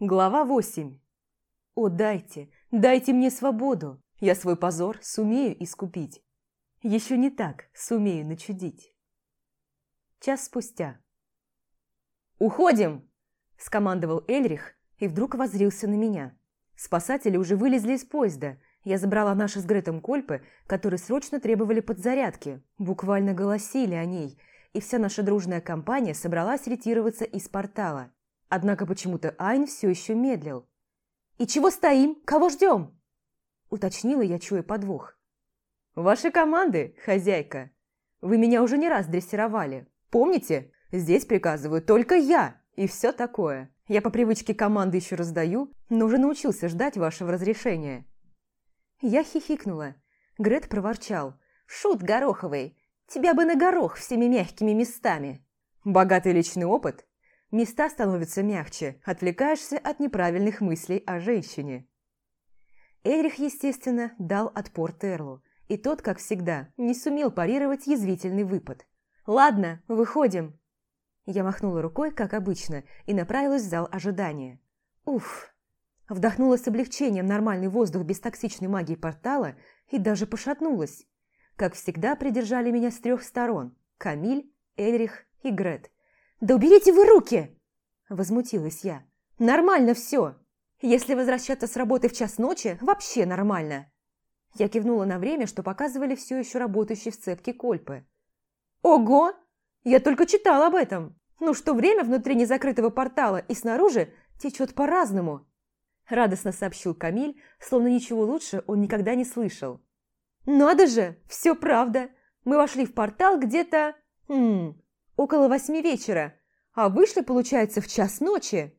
Глава 8. О, дайте, дайте мне свободу, я свой позор сумею искупить. Еще не так сумею начудить. Час спустя. «Уходим!» – скомандовал Эльрих и вдруг возрился на меня. Спасатели уже вылезли из поезда. Я забрала наши с Гретом кольпы, которые срочно требовали подзарядки, буквально голосили о ней, и вся наша дружная компания собралась ретироваться из портала. Однако почему-то Айн все еще медлил. «И чего стоим? Кого ждем?» Уточнила я, чуя подвох. «Ваши команды, хозяйка. Вы меня уже не раз дрессировали. Помните, здесь приказываю только я и все такое. Я по привычке команды еще раздаю, но уже научился ждать вашего разрешения». Я хихикнула. Грет проворчал. «Шут гороховый, тебя бы на горох всеми мягкими местами». «Богатый личный опыт Места становятся мягче, отвлекаешься от неправильных мыслей о женщине. Эрих, естественно, дал отпор Терлу, и тот, как всегда, не сумел парировать язвительный выпад. «Ладно, выходим!» Я махнула рукой, как обычно, и направилась в зал ожидания. Уф! Вдохнула с облегчением нормальный воздух без токсичной магии портала и даже пошатнулась. Как всегда, придержали меня с трех сторон – Камиль, Эльрих и Грет – «Да уберите вы руки!» Возмутилась я. «Нормально все. Если возвращаться с работы в час ночи, вообще нормально». Я кивнула на время, что показывали все еще работающие в цепке кольпы. «Ого! Я только читал об этом. Ну что время внутри незакрытого портала и снаружи течет по-разному», радостно сообщил Камиль, словно ничего лучше он никогда не слышал. «Надо же, все правда. Мы вошли в портал где-то... Хм, около восьми вечера, а вышли, получается, в час ночи.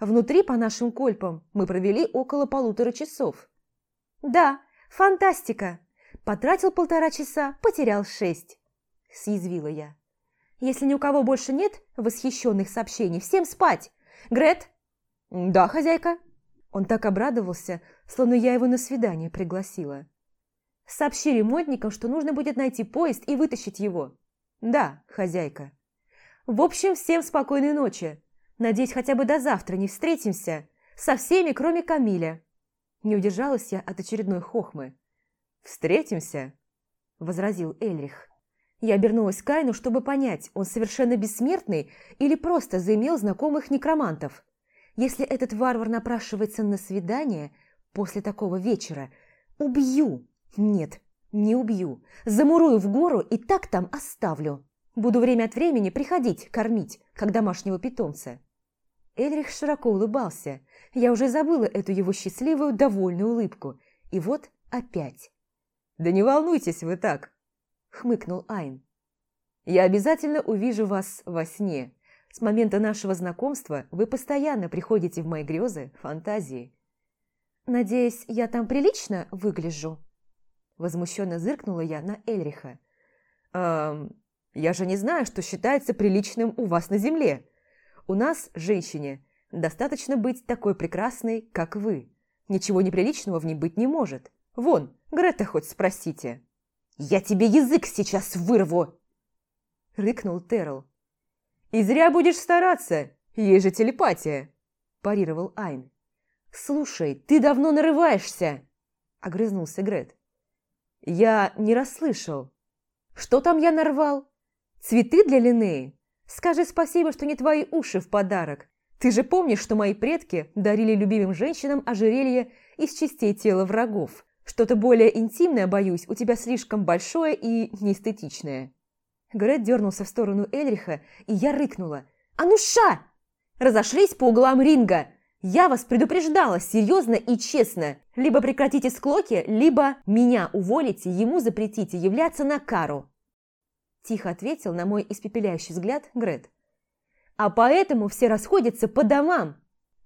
Внутри, по нашим кольпам, мы провели около полутора часов. Да, фантастика. Потратил полтора часа, потерял шесть. Съязвила я. Если ни у кого больше нет восхищенных сообщений, всем спать. Грет? Да, хозяйка. Он так обрадовался, словно я его на свидание пригласила. Сообщи ремонтникам, что нужно будет найти поезд и вытащить его. Да, хозяйка. В общем, всем спокойной ночи. Надеюсь, хотя бы до завтра не встретимся. Со всеми, кроме Камиля. Не удержалась я от очередной хохмы. «Встретимся?» – возразил Эльрих. Я обернулась к Кайну, чтобы понять, он совершенно бессмертный или просто заимел знакомых некромантов. Если этот варвар напрашивается на свидание после такого вечера, убью. Нет, не убью. Замурую в гору и так там оставлю. Буду время от времени приходить кормить, как домашнего питомца. Эльрих широко улыбался. Я уже забыла эту его счастливую, довольную улыбку. И вот опять. «Да не волнуйтесь вы так!» – хмыкнул Айн. «Я обязательно увижу вас во сне. С момента нашего знакомства вы постоянно приходите в мои грезы, фантазии». «Надеюсь, я там прилично выгляжу?» Возмущенно зыркнула я на Эльриха. «Эм, я же не знаю, что считается приличным у вас на земле. У нас, женщине, достаточно быть такой прекрасной, как вы. Ничего неприличного в ней быть не может. Вон, Грета хоть спросите». «Я тебе язык сейчас вырву!» Рыкнул Террел. «И зря будешь стараться, ей же телепатия!» Парировал Айн. «Слушай, ты давно нарываешься!» Огрызнулся Грет. Я не расслышал. Что там я нарвал? Цветы для Линнеи? Скажи спасибо, что не твои уши в подарок. Ты же помнишь, что мои предки дарили любимым женщинам ожерелье из частей тела врагов. Что-то более интимное, боюсь, у тебя слишком большое и неэстетичное. Грет дернулся в сторону Эльриха, и я рыкнула. «А ну ша!» Разошлись по углам ринга. Я вас предупреждала серьезно и честно. Либо прекратите склоки, либо меня уволите, ему запретите являться на кару. Тихо ответил на мой испепеляющий взгляд Грет. А поэтому все расходятся по домам.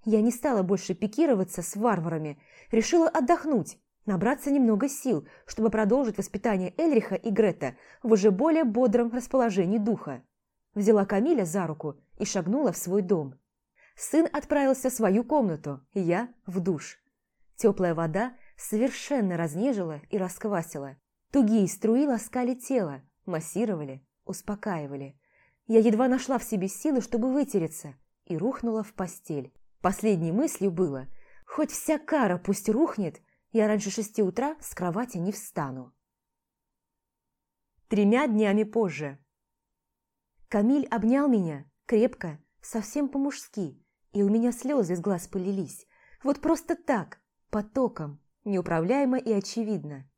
Я не стала больше пикироваться с варварами. Решила отдохнуть, набраться немного сил, чтобы продолжить воспитание Эльриха и Грета в уже более бодром расположении духа. Взяла Камиля за руку и шагнула в свой дом. Сын отправился в свою комнату, я в душ. Теплая вода совершенно разнежила и расквасила. Тугие струи ласкали тело, массировали, успокаивали. Я едва нашла в себе силы, чтобы вытереться, и рухнула в постель. Последней мыслью было, хоть вся кара пусть рухнет, я раньше шести утра с кровати не встану. Тремя днями позже. Камиль обнял меня крепко, совсем по-мужски, и у меня слезы из глаз полились. Вот просто так, потоком, неуправляемо и очевидно.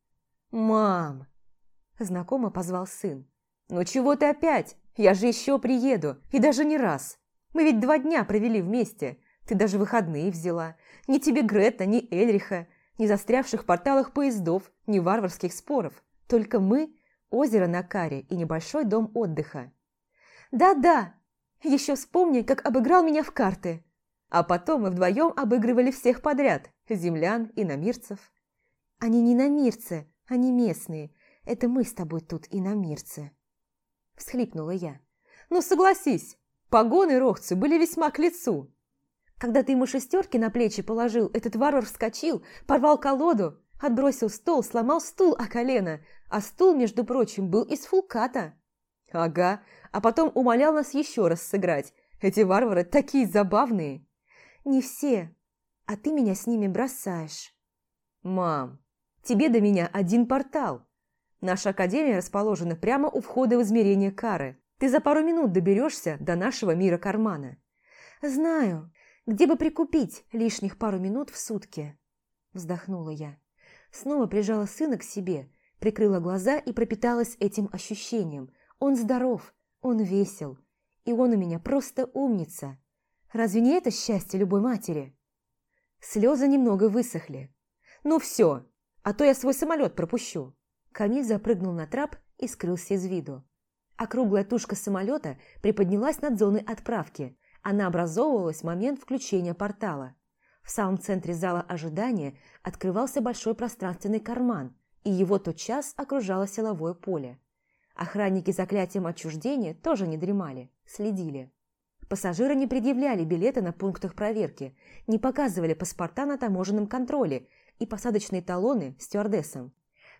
«Мам!» – знакомо позвал сын. «Ну чего ты опять? Я же еще приеду, и даже не раз. Мы ведь два дня провели вместе. Ты даже выходные взяла. Ни тебе Грета, ни Эльриха, ни застрявших в порталах поездов, ни варварских споров. Только мы, озеро на Каре и небольшой дом отдыха. Да-да, еще вспомни, как обыграл меня в карты. А потом мы вдвоем обыгрывали всех подряд, землян и намирцев. Они не намирцы, они местные. Это мы с тобой тут и намирцы. Всхлипнула я. Ну согласись, погоны рохцы были весьма к лицу. Когда ты ему шестерки на плечи положил, этот варвар вскочил, порвал колоду, отбросил стол, сломал стул о колено, а стул, между прочим, был из фулката. Ага, а потом умолял нас еще раз сыграть. Эти варвары такие забавные. Не все, а ты меня с ними бросаешь. Мам, тебе до меня один портал. Наша академия расположена прямо у входа в измерение кары. Ты за пару минут доберешься до нашего мира кармана. Знаю, где бы прикупить лишних пару минут в сутки. Вздохнула я. Снова прижала сына к себе, прикрыла глаза и пропиталась этим ощущением. Он здоров, он весел, и он у меня просто умница. Разве не это счастье любой матери? Слезы немного высохли. Ну все, а то я свой самолет пропущу. Камиль запрыгнул на трап и скрылся из виду. Округлая тушка самолета приподнялась над зоной отправки. Она образовывалась в момент включения портала. В самом центре зала ожидания открывался большой пространственный карман, и его тотчас окружало силовое поле. Охранники заклятием отчуждения тоже не дремали, следили. Пассажиры не предъявляли билеты на пунктах проверки, не показывали паспорта на таможенном контроле и посадочные талоны стюардессам.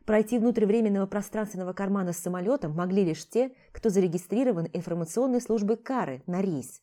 Пройти внутрь временного пространственного кармана с самолетом могли лишь те, кто зарегистрирован информационной службой Кары на рейс.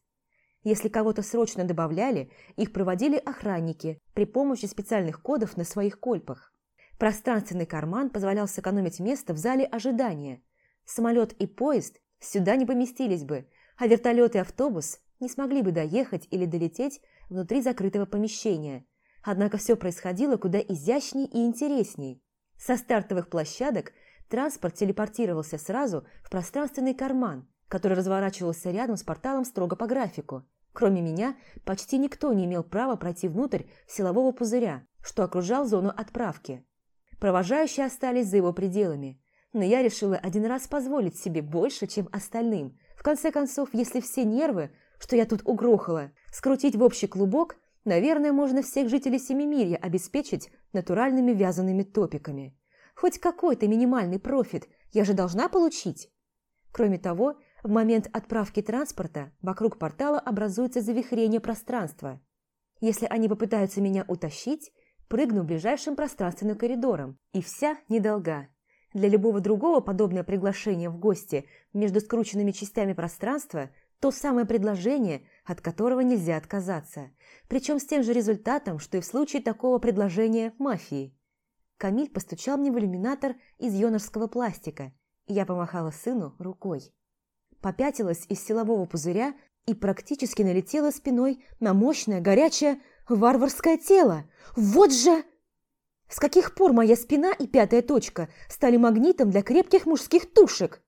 Если кого-то срочно добавляли, их проводили охранники при помощи специальных кодов на своих кольпах. Пространственный карман позволял сэкономить место в зале ожидания – Самолет и поезд сюда не поместились бы, а вертолет и автобус не смогли бы доехать или долететь внутри закрытого помещения. Однако все происходило куда изящней и интересней. Со стартовых площадок транспорт телепортировался сразу в пространственный карман, который разворачивался рядом с порталом строго по графику. Кроме меня, почти никто не имел права пройти внутрь силового пузыря, что окружал зону отправки. Провожающие остались за его пределами но я решила один раз позволить себе больше, чем остальным. В конце концов, если все нервы, что я тут угрохала, скрутить в общий клубок, наверное, можно всех жителей Семимирья обеспечить натуральными вязаными топиками. Хоть какой-то минимальный профит я же должна получить. Кроме того, в момент отправки транспорта вокруг портала образуется завихрение пространства. Если они попытаются меня утащить, прыгну ближайшим пространственным коридором, и вся недолга. Для любого другого подобное приглашение в гости между скрученными частями пространства – то самое предложение, от которого нельзя отказаться. Причем с тем же результатом, что и в случае такого предложения мафии. Камиль постучал мне в иллюминатор из йонорского пластика, и я помахала сыну рукой. Попятилась из силового пузыря и практически налетела спиной на мощное, горячее, варварское тело. Вот же... С каких пор моя спина и пятая точка стали магнитом для крепких мужских тушек?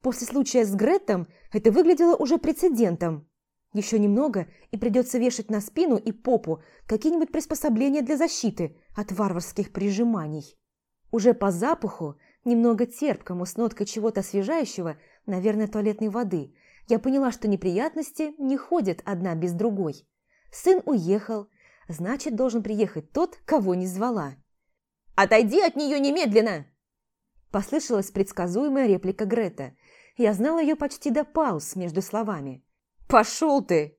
После случая с Греттом это выглядело уже прецедентом. Еще немного, и придется вешать на спину и попу какие-нибудь приспособления для защиты от варварских прижиманий. Уже по запаху, немного терпкому, с ноткой чего-то освежающего, наверное, туалетной воды, я поняла, что неприятности не ходят одна без другой. Сын уехал, значит, должен приехать тот, кого не звала. «Отойди от нее немедленно!» Послышалась предсказуемая реплика Грета. Я знала ее почти до пауз между словами. «Пошел ты!»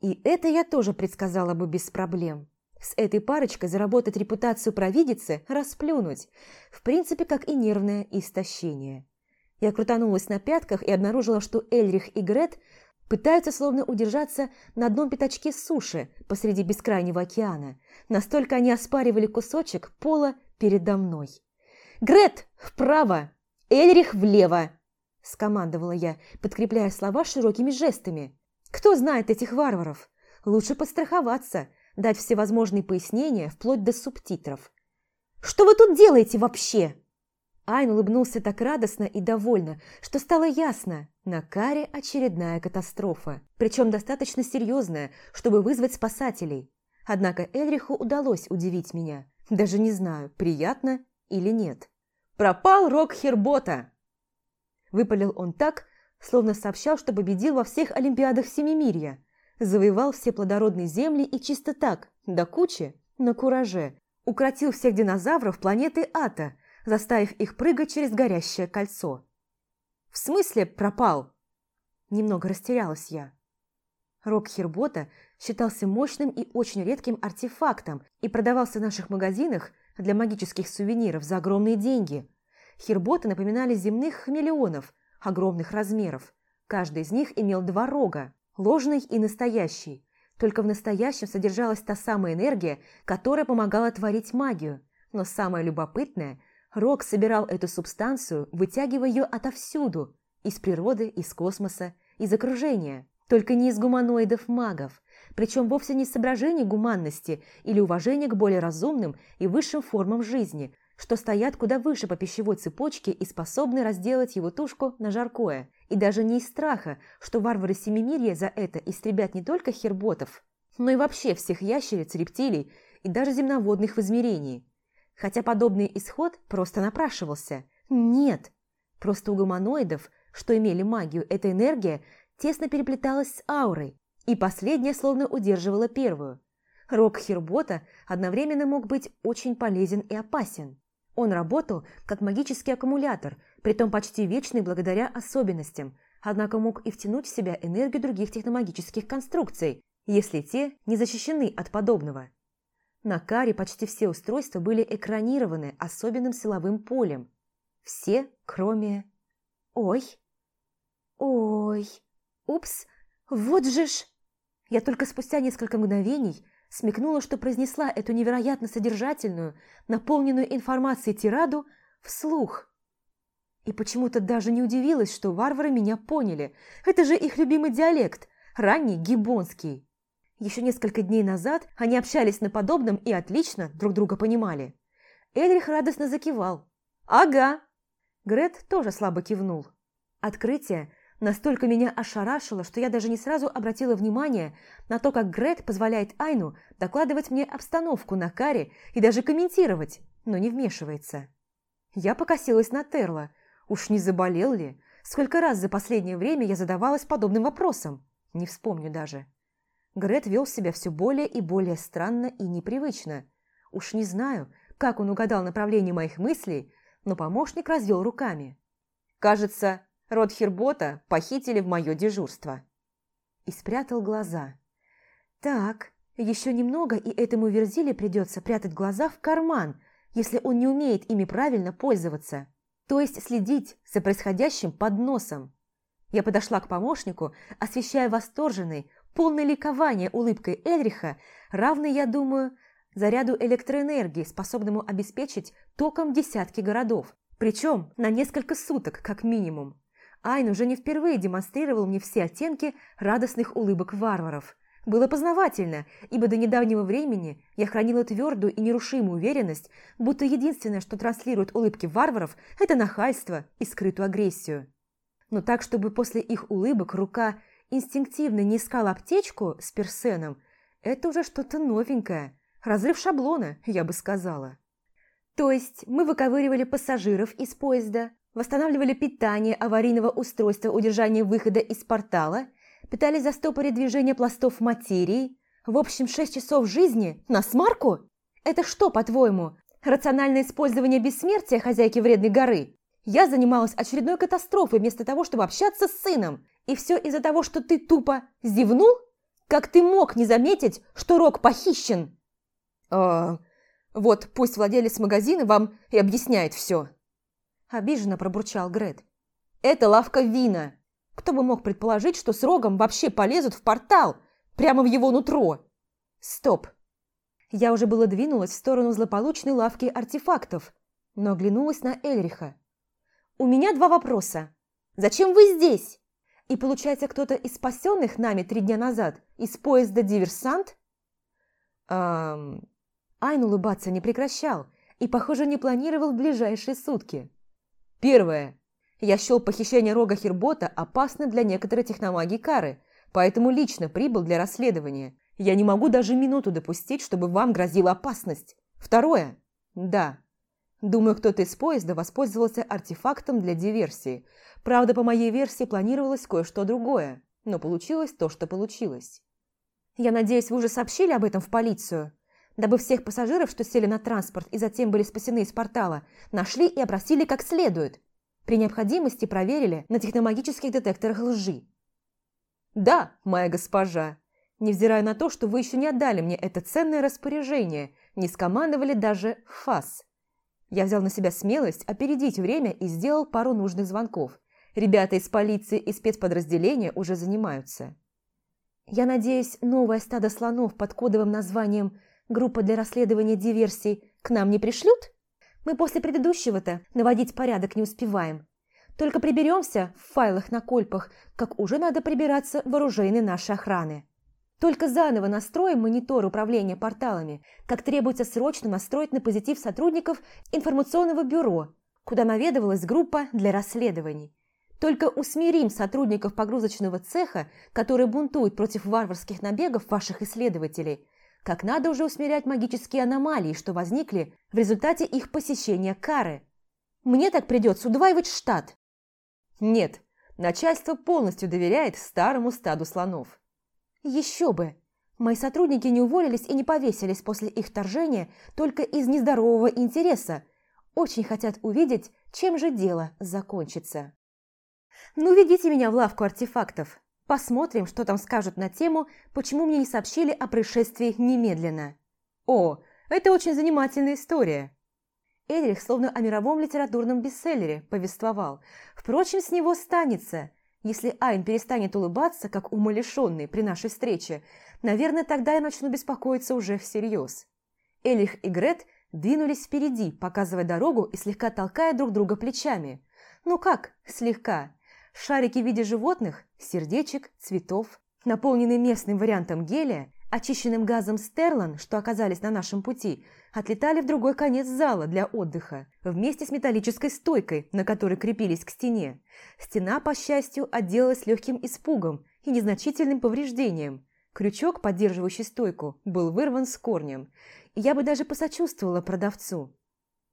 И это я тоже предсказала бы без проблем. С этой парочкой заработать репутацию провидицы – расплюнуть. В принципе, как и нервное истощение. Я крутанулась на пятках и обнаружила, что Эльрих и Грет Пытаются словно удержаться на одном пятачке суши посреди бескрайнего океана. Настолько они оспаривали кусочек пола передо мной. «Грет, вправо! Эльрих, влево!» – скомандовала я, подкрепляя слова широкими жестами. «Кто знает этих варваров? Лучше подстраховаться, дать всевозможные пояснения, вплоть до субтитров. «Что вы тут делаете вообще?» Айн улыбнулся так радостно и довольно, что стало ясно, на каре очередная катастрофа, причем достаточно серьезная, чтобы вызвать спасателей. Однако Эльриху удалось удивить меня, даже не знаю, приятно или нет. «Пропал рок Хербота!» Выпалил он так, словно сообщал, что победил во всех Олимпиадах Семимирья, завоевал все плодородные земли и чисто так, до кучи, на кураже, укротил всех динозавров планеты Ата – заставив их прыгать через горящее кольцо. «В смысле пропал?» Немного растерялась я. Рок Хербота считался мощным и очень редким артефактом и продавался в наших магазинах для магических сувениров за огромные деньги. Херботы напоминали земных хамелеонов огромных размеров. Каждый из них имел два рога, ложный и настоящий. Только в настоящем содержалась та самая энергия, которая помогала творить магию. Но самое любопытное – Рок собирал эту субстанцию, вытягивая ее отовсюду, из природы, из космоса, из окружения, только не из гуманоидов-магов, причем вовсе не из соображений гуманности или уважения к более разумным и высшим формам жизни, что стоят куда выше по пищевой цепочке и способны разделать его тушку на жаркое, и даже не из страха, что варвары Семимирья за это истребят не только херботов, но и вообще всех ящериц, рептилий и даже земноводных в измерении – Хотя подобный исход просто напрашивался. Нет, просто у гуманоидов, что имели магию, эта энергия тесно переплеталась с аурой, и последняя словно удерживала первую. Рок Хербота одновременно мог быть очень полезен и опасен. Он работал как магический аккумулятор, притом почти вечный благодаря особенностям, однако мог и втянуть в себя энергию других техномагических конструкций, если те не защищены от подобного. На каре почти все устройства были экранированы особенным силовым полем. Все, кроме... Ой! Ой! Упс! Вот же ж! Я только спустя несколько мгновений смекнула, что произнесла эту невероятно содержательную, наполненную информацией тираду вслух. И почему-то даже не удивилась, что варвары меня поняли. Это же их любимый диалект, ранний гибонский. Еще несколько дней назад они общались на подобном и отлично друг друга понимали. Эльрих радостно закивал. «Ага!» Грет тоже слабо кивнул. Открытие настолько меня ошарашило, что я даже не сразу обратила внимание на то, как Грет позволяет Айну докладывать мне обстановку на каре и даже комментировать, но не вмешивается. Я покосилась на Терла. Уж не заболел ли? Сколько раз за последнее время я задавалась подобным вопросом? Не вспомню даже. Грет вел себя все более и более странно и непривычно. Уж не знаю, как он угадал направление моих мыслей, но помощник развел руками. «Кажется, род Хербота похитили в мое дежурство». И спрятал глаза. «Так, еще немного, и этому Верзиле придется прятать глаза в карман, если он не умеет ими правильно пользоваться, то есть следить за происходящим под носом». Я подошла к помощнику, освещая восторженный, полной ликования улыбкой Эльриха, равной, я думаю, заряду электроэнергии, способному обеспечить током десятки городов. Причем на несколько суток, как минимум. Айн уже не впервые демонстрировал мне все оттенки радостных улыбок варваров. Было познавательно, ибо до недавнего времени я хранила твердую и нерушимую уверенность, будто единственное, что транслирует улыбки варваров, это нахальство и скрытую агрессию. Но так, чтобы после их улыбок рука инстинктивно не искал аптечку с персеном, это уже что-то новенькое. Разрыв шаблона, я бы сказала. То есть мы выковыривали пассажиров из поезда, восстанавливали питание аварийного устройства удержания выхода из портала, пытались застопорить движение пластов материи. В общем, шесть часов жизни на смарку? Это что, по-твоему, рациональное использование бессмертия хозяйки вредной горы? Я занималась очередной катастрофой вместо того, чтобы общаться с сыном. И все из-за того, что ты тупо зевнул? Как ты мог не заметить, что Рок похищен? А, вот пусть владелец магазина вам и объясняет все. Обиженно пробурчал Грет. Это лавка вина. Кто бы мог предположить, что с рогом вообще полезут в портал, прямо в его нутро? Стоп. Я уже было двинулась в сторону злополучной лавки артефактов, но оглянулась на Эльриха. «У меня два вопроса. Зачем вы здесь? И получается, кто-то из спасенных нами три дня назад из поезда «Диверсант»?» Эм... Айн улыбаться не прекращал и, похоже, не планировал в ближайшие сутки. Первое. Я счел похищение рога Хербота опасным для некоторой техномагии Кары, поэтому лично прибыл для расследования. Я не могу даже минуту допустить, чтобы вам грозила опасность. Второе. Да. Думаю, кто-то из поезда воспользовался артефактом для диверсии. Правда, по моей версии планировалось кое-что другое, но получилось то, что получилось. Я надеюсь, вы уже сообщили об этом в полицию, дабы всех пассажиров, что сели на транспорт и затем были спасены из портала, нашли и опросили как следует. При необходимости проверили на техномагических детекторах лжи. «Да, моя госпожа», невзирая на то, что вы еще не отдали мне это ценное распоряжение, не скомандовали даже ФАС. Я взял на себя смелость опередить время и сделал пару нужных звонков. Ребята из полиции и спецподразделения уже занимаются. Я надеюсь, новое стадо слонов под кодовым названием «Группа для расследования диверсий» к нам не пришлют? Мы после предыдущего-то наводить порядок не успеваем. Только приберемся в файлах на кольпах, как уже надо прибираться в оружейной нашей охраны. Только заново настроим монитор управления порталами, как требуется срочно настроить на позитив сотрудников информационного бюро, куда наведывалась группа для расследований. Только усмирим сотрудников погрузочного цеха, которые бунтуют против варварских набегов ваших исследователей. Как надо уже усмирять магические аномалии, что возникли в результате их посещения кары. Мне так придется удваивать штат. Нет, начальство полностью доверяет старому стаду слонов. Еще бы! Мои сотрудники не уволились и не повесились после их вторжения только из нездорового интереса. Очень хотят увидеть, чем же дело закончится. Ну, ведите меня в лавку артефактов. Посмотрим, что там скажут на тему, почему мне не сообщили о происшествии немедленно. О, это очень занимательная история. Эдрих словно о мировом литературном бестселлере повествовал. Впрочем, с него станется – если Айн перестанет улыбаться, как умалишенный при нашей встрече, наверное, тогда я начну беспокоиться уже всерьез. Элих и Грет двинулись впереди, показывая дорогу и слегка толкая друг друга плечами. Ну как, слегка. Шарики в виде животных, сердечек, цветов, наполненные местным вариантом гелия, очищенным газом стерлан, что оказались на нашем пути, отлетали в другой конец зала для отдыха, вместе с металлической стойкой, на которой крепились к стене. Стена, по счастью, отделалась легким испугом и незначительным повреждением. Крючок, поддерживающий стойку, был вырван с корнем, и я бы даже посочувствовала продавцу.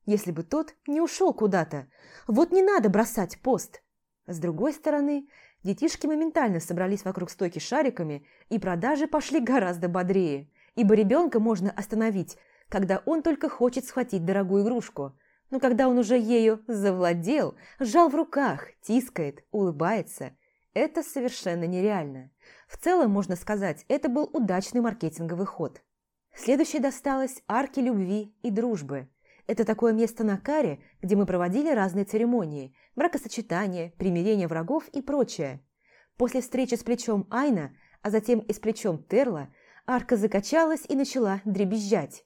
Если бы тот не ушел куда-то, вот не надо бросать пост. С другой стороны, Детишки моментально собрались вокруг стойки шариками, и продажи пошли гораздо бодрее, ибо ребенка можно остановить, когда он только хочет схватить дорогую игрушку. Но когда он уже ею завладел, сжал в руках, тискает, улыбается, это совершенно нереально. В целом, можно сказать, это был удачный маркетинговый ход. Следующее досталось арке любви и дружбы – это такое место на каре, где мы проводили разные церемонии, бракосочетания, примирение врагов и прочее. После встречи с плечом Айна, а затем и с плечом Терла, арка закачалась и начала дребезжать.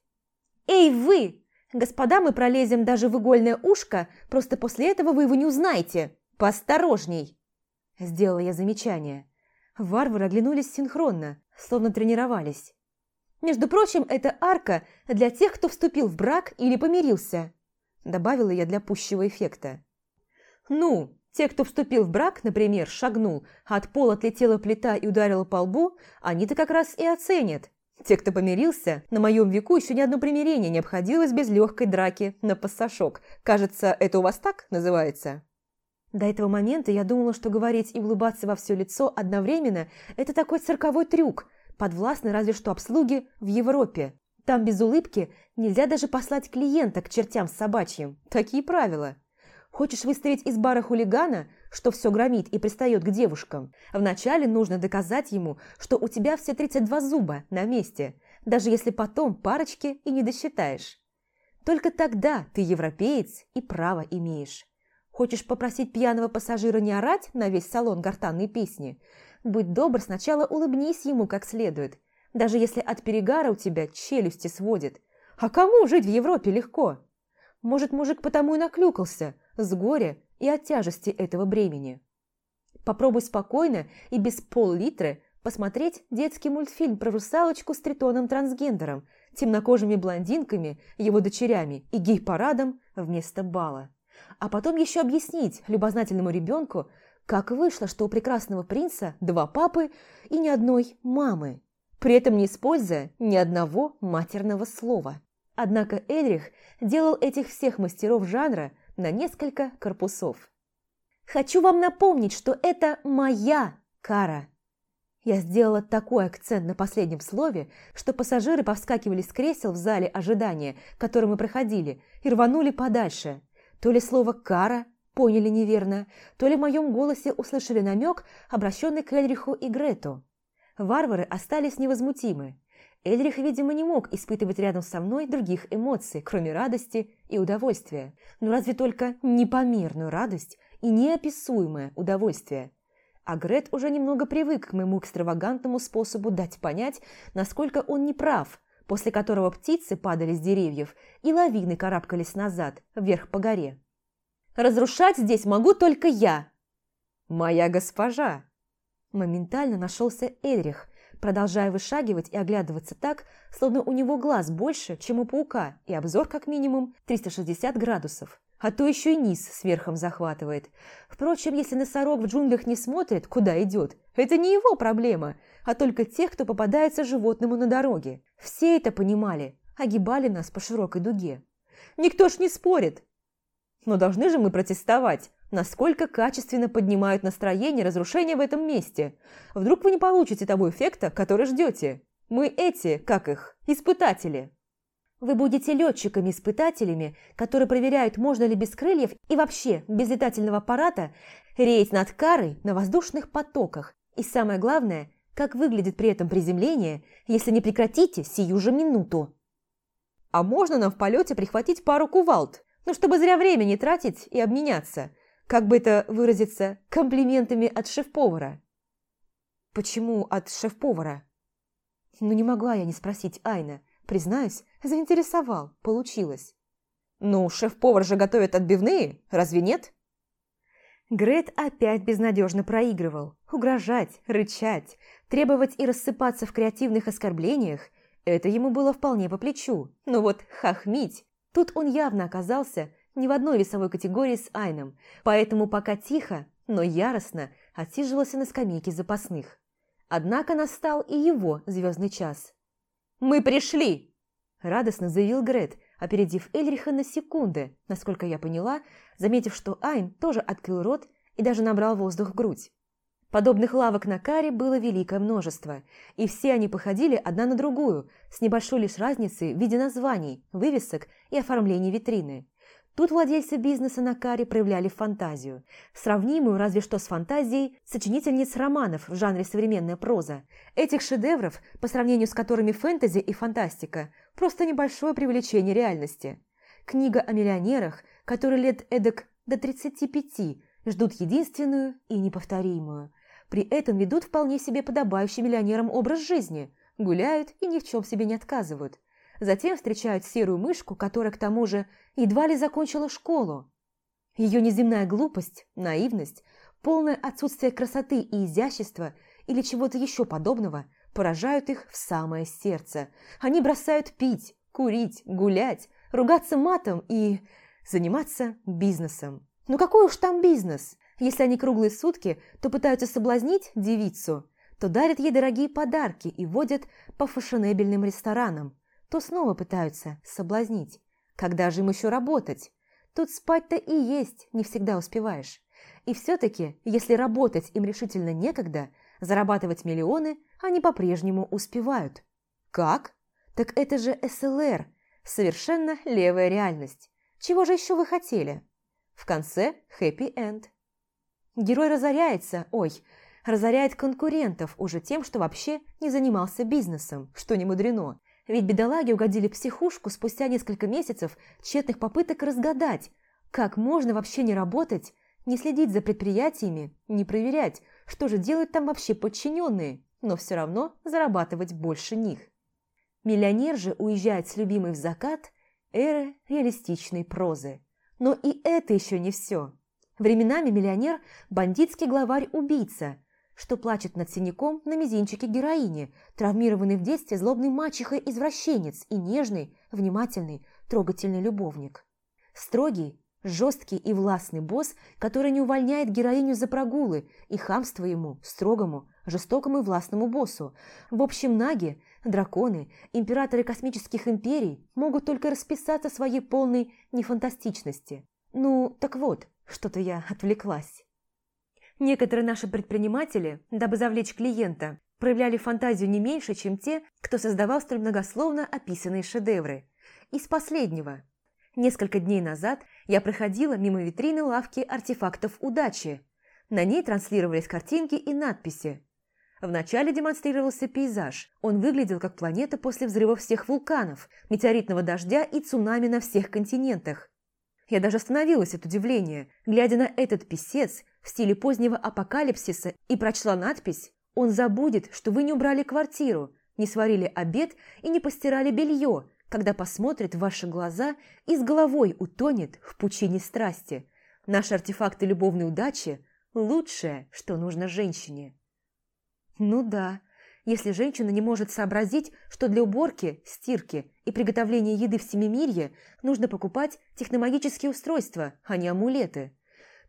«Эй, вы! Господа, мы пролезем даже в игольное ушко, просто после этого вы его не узнаете! Поосторожней!» Сделала я замечание. Варвары оглянулись синхронно, словно тренировались. Между прочим, это арка для тех, кто вступил в брак или помирился», добавила я для пущего эффекта. «Ну, те, кто вступил в брак, например, шагнул, а от пола отлетела плита и ударила по лбу, они-то как раз и оценят. Те, кто помирился, на моем веку еще ни одно примирение не обходилось без легкой драки на пассажок. Кажется, это у вас так называется?» До этого момента я думала, что говорить и улыбаться во все лицо одновременно – это такой цирковой трюк – подвластны разве что обслуги в Европе. Там без улыбки нельзя даже послать клиента к чертям собачьим. Такие правила. Хочешь выставить из бара хулигана, что все громит и пристает к девушкам? Вначале нужно доказать ему, что у тебя все 32 зуба на месте, даже если потом парочки и не досчитаешь. Только тогда ты европеец и право имеешь. Хочешь попросить пьяного пассажира не орать на весь салон гортанной песни? Будь добр, сначала улыбнись ему как следует, даже если от перегара у тебя челюсти сводит. А кому жить в Европе легко? Может, мужик потому и наклюкался, с горя и от тяжести этого бремени. Попробуй спокойно и без пол-литра посмотреть детский мультфильм про русалочку с тритоном-трансгендером, темнокожими блондинками, его дочерями и гей-парадом вместо бала. А потом еще объяснить любознательному ребенку, как вышло, что у прекрасного принца два папы и ни одной мамы, при этом не используя ни одного матерного слова. Однако Эльрих делал этих всех мастеров жанра на несколько корпусов. «Хочу вам напомнить, что это моя кара!» Я сделала такой акцент на последнем слове, что пассажиры повскакивали с кресел в зале ожидания, который мы проходили, и рванули подальше. То ли слово «кара» поняли неверно, то ли в моем голосе услышали намек, обращенный к Эльриху и Грету. Варвары остались невозмутимы. Эльрих, видимо, не мог испытывать рядом со мной других эмоций, кроме радости и удовольствия. Но разве только непомерную радость и неописуемое удовольствие – а Грет уже немного привык к моему экстравагантному способу дать понять, насколько он не прав, после которого птицы падали с деревьев и лавины карабкались назад, вверх по горе. «Разрушать здесь могу только я!» «Моя госпожа!» Моментально нашелся Эльрих, продолжая вышагивать и оглядываться так, словно у него глаз больше, чем у паука, и обзор как минимум 360 градусов а то еще и низ сверхом захватывает. Впрочем, если носорог в джунглях не смотрит, куда идет, это не его проблема, а только тех, кто попадается животному на дороге. Все это понимали, огибали нас по широкой дуге. Никто ж не спорит. Но должны же мы протестовать, насколько качественно поднимают настроение разрушения в этом месте. Вдруг вы не получите того эффекта, который ждете. Мы эти, как их, испытатели. Вы будете летчиками-испытателями, которые проверяют, можно ли без крыльев и вообще без летательного аппарата реять над карой на воздушных потоках. И самое главное, как выглядит при этом приземление, если не прекратите сию же минуту. А можно нам в полете прихватить пару кувалд, ну, чтобы зря время не тратить и обменяться, как бы это выразиться, комплиментами от шеф-повара. Почему от шеф-повара? Ну, не могла я не спросить Айна – Признаюсь, заинтересовал, получилось. Ну, шеф-повар же готовит отбивные, разве нет? Грет опять безнадежно проигрывал. Угрожать, рычать, требовать и рассыпаться в креативных оскорблениях – это ему было вполне по плечу. Но вот хахмить – тут он явно оказался не в одной весовой категории с Айном, поэтому пока тихо, но яростно отсиживался на скамейке запасных. Однако настал и его звездный час. «Мы пришли!» – радостно заявил Грет, опередив Эльриха на секунды, насколько я поняла, заметив, что Айн тоже открыл рот и даже набрал воздух в грудь. Подобных лавок на каре было великое множество, и все они походили одна на другую, с небольшой лишь разницей в виде названий, вывесок и оформления витрины. Тут владельцы бизнеса на каре проявляли фантазию, сравнимую разве что с фантазией сочинительниц романов в жанре современная проза. Этих шедевров, по сравнению с которыми фэнтези и фантастика, просто небольшое привлечение реальности. Книга о миллионерах, которые лет эдак до 35 ждут единственную и неповторимую. При этом ведут вполне себе подобающий миллионерам образ жизни, гуляют и ни в чем себе не отказывают. Затем встречают серую мышку, которая, к тому же, едва ли закончила школу. Ее неземная глупость, наивность, полное отсутствие красоты и изящества или чего-то еще подобного поражают их в самое сердце. Они бросают пить, курить, гулять, ругаться матом и заниматься бизнесом. Ну какой уж там бизнес? Если они круглые сутки, то пытаются соблазнить девицу, то дарят ей дорогие подарки и водят по фashionабельным ресторанам, то снова пытаются соблазнить. Когда же им еще работать? Тут спать-то и есть не всегда успеваешь. И все-таки, если работать им решительно некогда, зарабатывать миллионы они по-прежнему успевают. Как? Так это же СЛР, совершенно левая реальность. Чего же еще вы хотели? В конце хэппи-энд. Герой разоряется, ой, разоряет конкурентов уже тем, что вообще не занимался бизнесом, что не мудрено. Ведь бедолаги угодили психушку спустя несколько месяцев тщетных попыток разгадать, Как можно вообще не работать, не следить за предприятиями, не проверять, что же делают там вообще подчиненные, но все равно зарабатывать больше них? Миллионер же уезжает с любимой в закат эры реалистичной прозы. Но и это еще не все. Временами миллионер – бандитский главарь-убийца, что плачет над синяком на мизинчике героини, травмированный в детстве злобный мачехой-извращенец и нежный, внимательный, трогательный любовник. Строгий, жесткий и властный босс, который не увольняет героиню за прогулы и хамство ему, строгому, жестокому и властному боссу. В общем, наги, драконы, императоры космических империй могут только расписаться своей полной нефантастичности. Ну, так вот, что-то я отвлеклась. Некоторые наши предприниматели, дабы завлечь клиента, проявляли фантазию не меньше, чем те, кто создавал столь многословно описанные шедевры. Из последнего. Несколько дней назад я проходила мимо витрины лавки артефактов удачи. На ней транслировались картинки и надписи. Вначале демонстрировался пейзаж. Он выглядел как планета после взрыва всех вулканов, метеоритного дождя и цунами на всех континентах. Я даже остановилась от удивления, глядя на этот писец в стиле позднего апокалипсиса и прочла надпись «Он забудет, что вы не убрали квартиру, не сварили обед и не постирали белье, когда посмотрит в ваши глаза и с головой утонет в пучине страсти. Наши артефакты любовной удачи – лучшее, что нужно женщине». Ну да, если женщина не может сообразить, что для уборки, стирки и приготовления еды в Семимирье нужно покупать техномагические устройства, а не амулеты.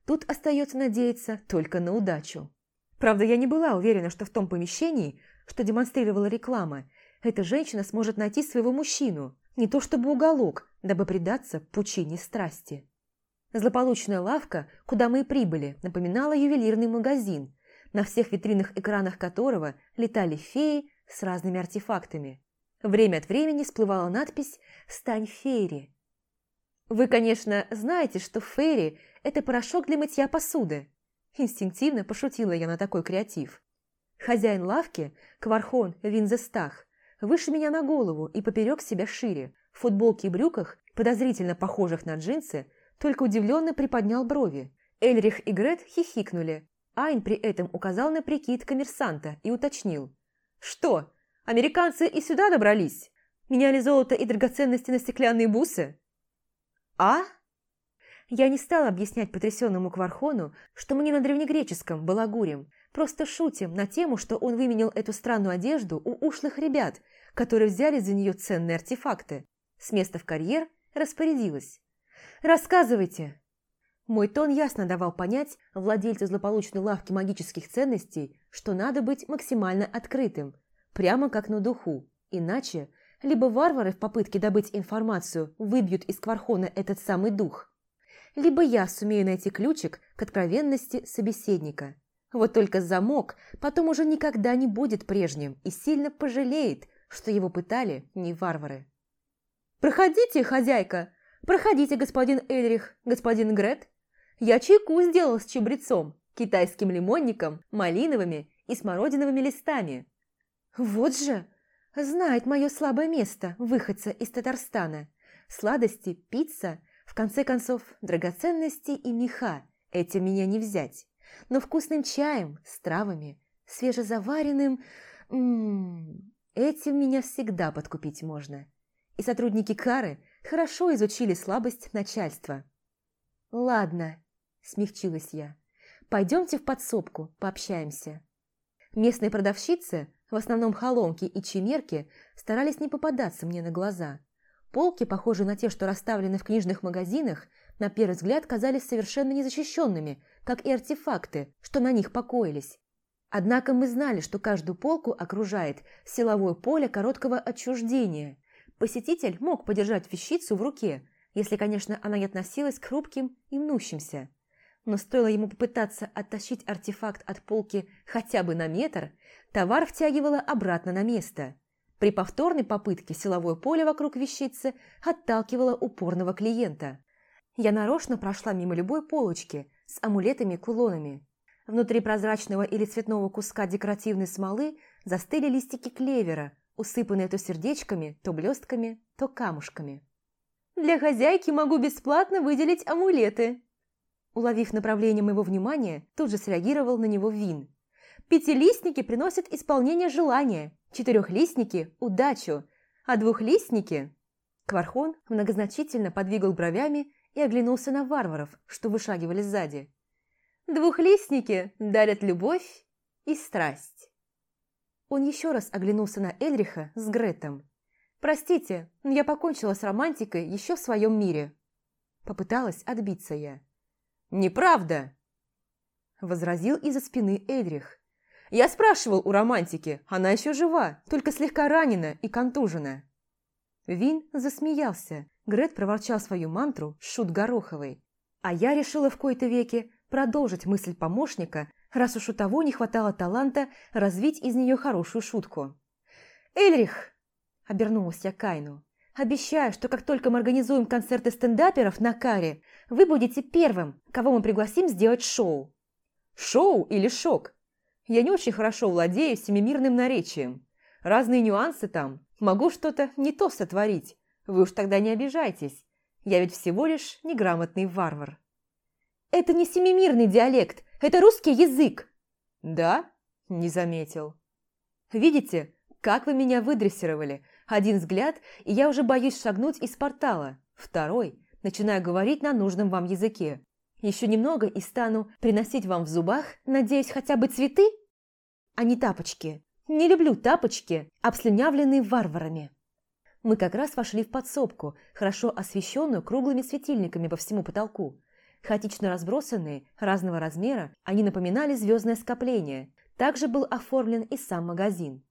Тут остается надеяться только на удачу. Правда, я не была уверена, что в том помещении, что демонстрировала реклама, эта женщина сможет найти своего мужчину, не то чтобы уголок, дабы предаться пучине страсти. Злополучная лавка, куда мы и прибыли, напоминала ювелирный магазин, на всех витринных экранах которого летали феи с разными артефактами. Время от времени всплывала надпись «Стань фейри». Вы, конечно, знаете, что фейри – это порошок для мытья посуды. Инстинктивно пошутила я на такой креатив. Хозяин лавки, Квархон Винзестах, выше меня на голову и поперек себя шире, в футболке и брюках, подозрительно похожих на джинсы, только удивленно приподнял брови. Эльрих и Грет хихикнули, Айн при этом указал на прикид коммерсанта и уточнил. «Что, американцы и сюда добрались? Меняли золото и драгоценности на стеклянные бусы?» «А?» Я не стала объяснять потрясенному Квархону, что мы не на древнегреческом балагурим, просто шутим на тему, что он выменял эту странную одежду у ушлых ребят, которые взяли за нее ценные артефакты. С места в карьер распорядилась. «Рассказывайте!» Мой тон ясно давал понять владельцу злополучной лавки магических ценностей, что надо быть максимально открытым, прямо как на духу, иначе либо варвары в попытке добыть информацию выбьют из Квархона этот самый дух, либо я сумею найти ключик к откровенности собеседника. Вот только замок потом уже никогда не будет прежним и сильно пожалеет, что его пытали не варвары. «Проходите, хозяйка! Проходите, господин Эльрих, господин Грет!» Я чайку сделал с чабрецом, китайским лимонником, малиновыми и смородиновыми листами. Вот же! Знает мое слабое место, выходца из Татарстана. Сладости, пицца, в конце концов, драгоценности и меха. Этим меня не взять. Но вкусным чаем, с травами, свежезаваренным... М -м -м, этим меня всегда подкупить можно. И сотрудники Кары хорошо изучили слабость начальства. Ладно, смягчилась я. «Пойдемте в подсобку, пообщаемся». Местные продавщицы, в основном холомки и чемерки, старались не попадаться мне на глаза. Полки, похожие на те, что расставлены в книжных магазинах, на первый взгляд казались совершенно незащищенными, как и артефакты, что на них покоились. Однако мы знали, что каждую полку окружает силовое поле короткого отчуждения. Посетитель мог подержать вещицу в руке, если, конечно, она не относилась к хрупким и мнущимся но стоило ему попытаться оттащить артефакт от полки хотя бы на метр, товар втягивало обратно на место. При повторной попытке силовое поле вокруг вещицы отталкивало упорного клиента. Я нарочно прошла мимо любой полочки с амулетами-кулонами. Внутри прозрачного или цветного куска декоративной смолы застыли листики клевера, усыпанные то сердечками, то блестками, то камушками. Для хозяйки могу бесплатно выделить амулеты». Уловив направление моего внимания, тут же среагировал на него Вин. «Пятилистники приносят исполнение желания, четырехлистники – удачу, а двухлистники...» Квархон многозначительно подвигал бровями и оглянулся на варваров, что вышагивали сзади. «Двухлистники дарят любовь и страсть». Он еще раз оглянулся на Эльриха с Гретом. «Простите, я покончила с романтикой еще в своем мире». Попыталась отбиться я. «Неправда!» Возразил из-за спины Эдрих. «Я спрашивал у романтики, она еще жива, только слегка ранена и контужена». Вин засмеялся. Грет проворчал свою мантру «Шут Гороховой». А я решила в кои-то веке продолжить мысль помощника, раз уж у того не хватало таланта развить из нее хорошую шутку. «Эльрих!» – обернулась я Кайну. «Обещаю, что как только мы организуем концерты стендаперов на Каре, вы будете первым, кого мы пригласим сделать шоу». «Шоу или шок? Я не очень хорошо владею семимирным наречием. Разные нюансы там. Могу что-то не то сотворить. Вы уж тогда не обижайтесь. Я ведь всего лишь неграмотный варвар». «Это не семимирный диалект, это русский язык!» «Да?» – не заметил. «Видите, как вы меня выдрессировали? Один взгляд, и я уже боюсь шагнуть из портала. Второй – начинаю говорить на нужном вам языке. Еще немного и стану приносить вам в зубах, надеюсь, хотя бы цветы? А не тапочки. Не люблю тапочки, обслюнявленные варварами». Мы как раз вошли в подсобку, хорошо освещенную круглыми светильниками по всему потолку. Хаотично разбросанные, разного размера, они напоминали звездное скопление. Также был оформлен и сам магазин.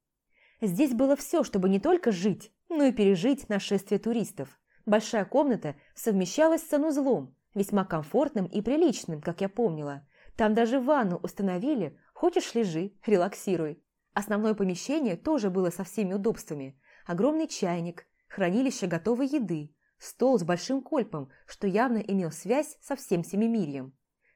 Здесь было все, чтобы не только жить, но и пережить нашествие туристов. Большая комната совмещалась с санузлом, весьма комфортным и приличным, как я помнила. Там даже ванну установили, хочешь лежи, релаксируй. Основное помещение тоже было со всеми удобствами. Огромный чайник, хранилище готовой еды, Стол с большим кольпом, что явно имел связь со всем Семимирьем.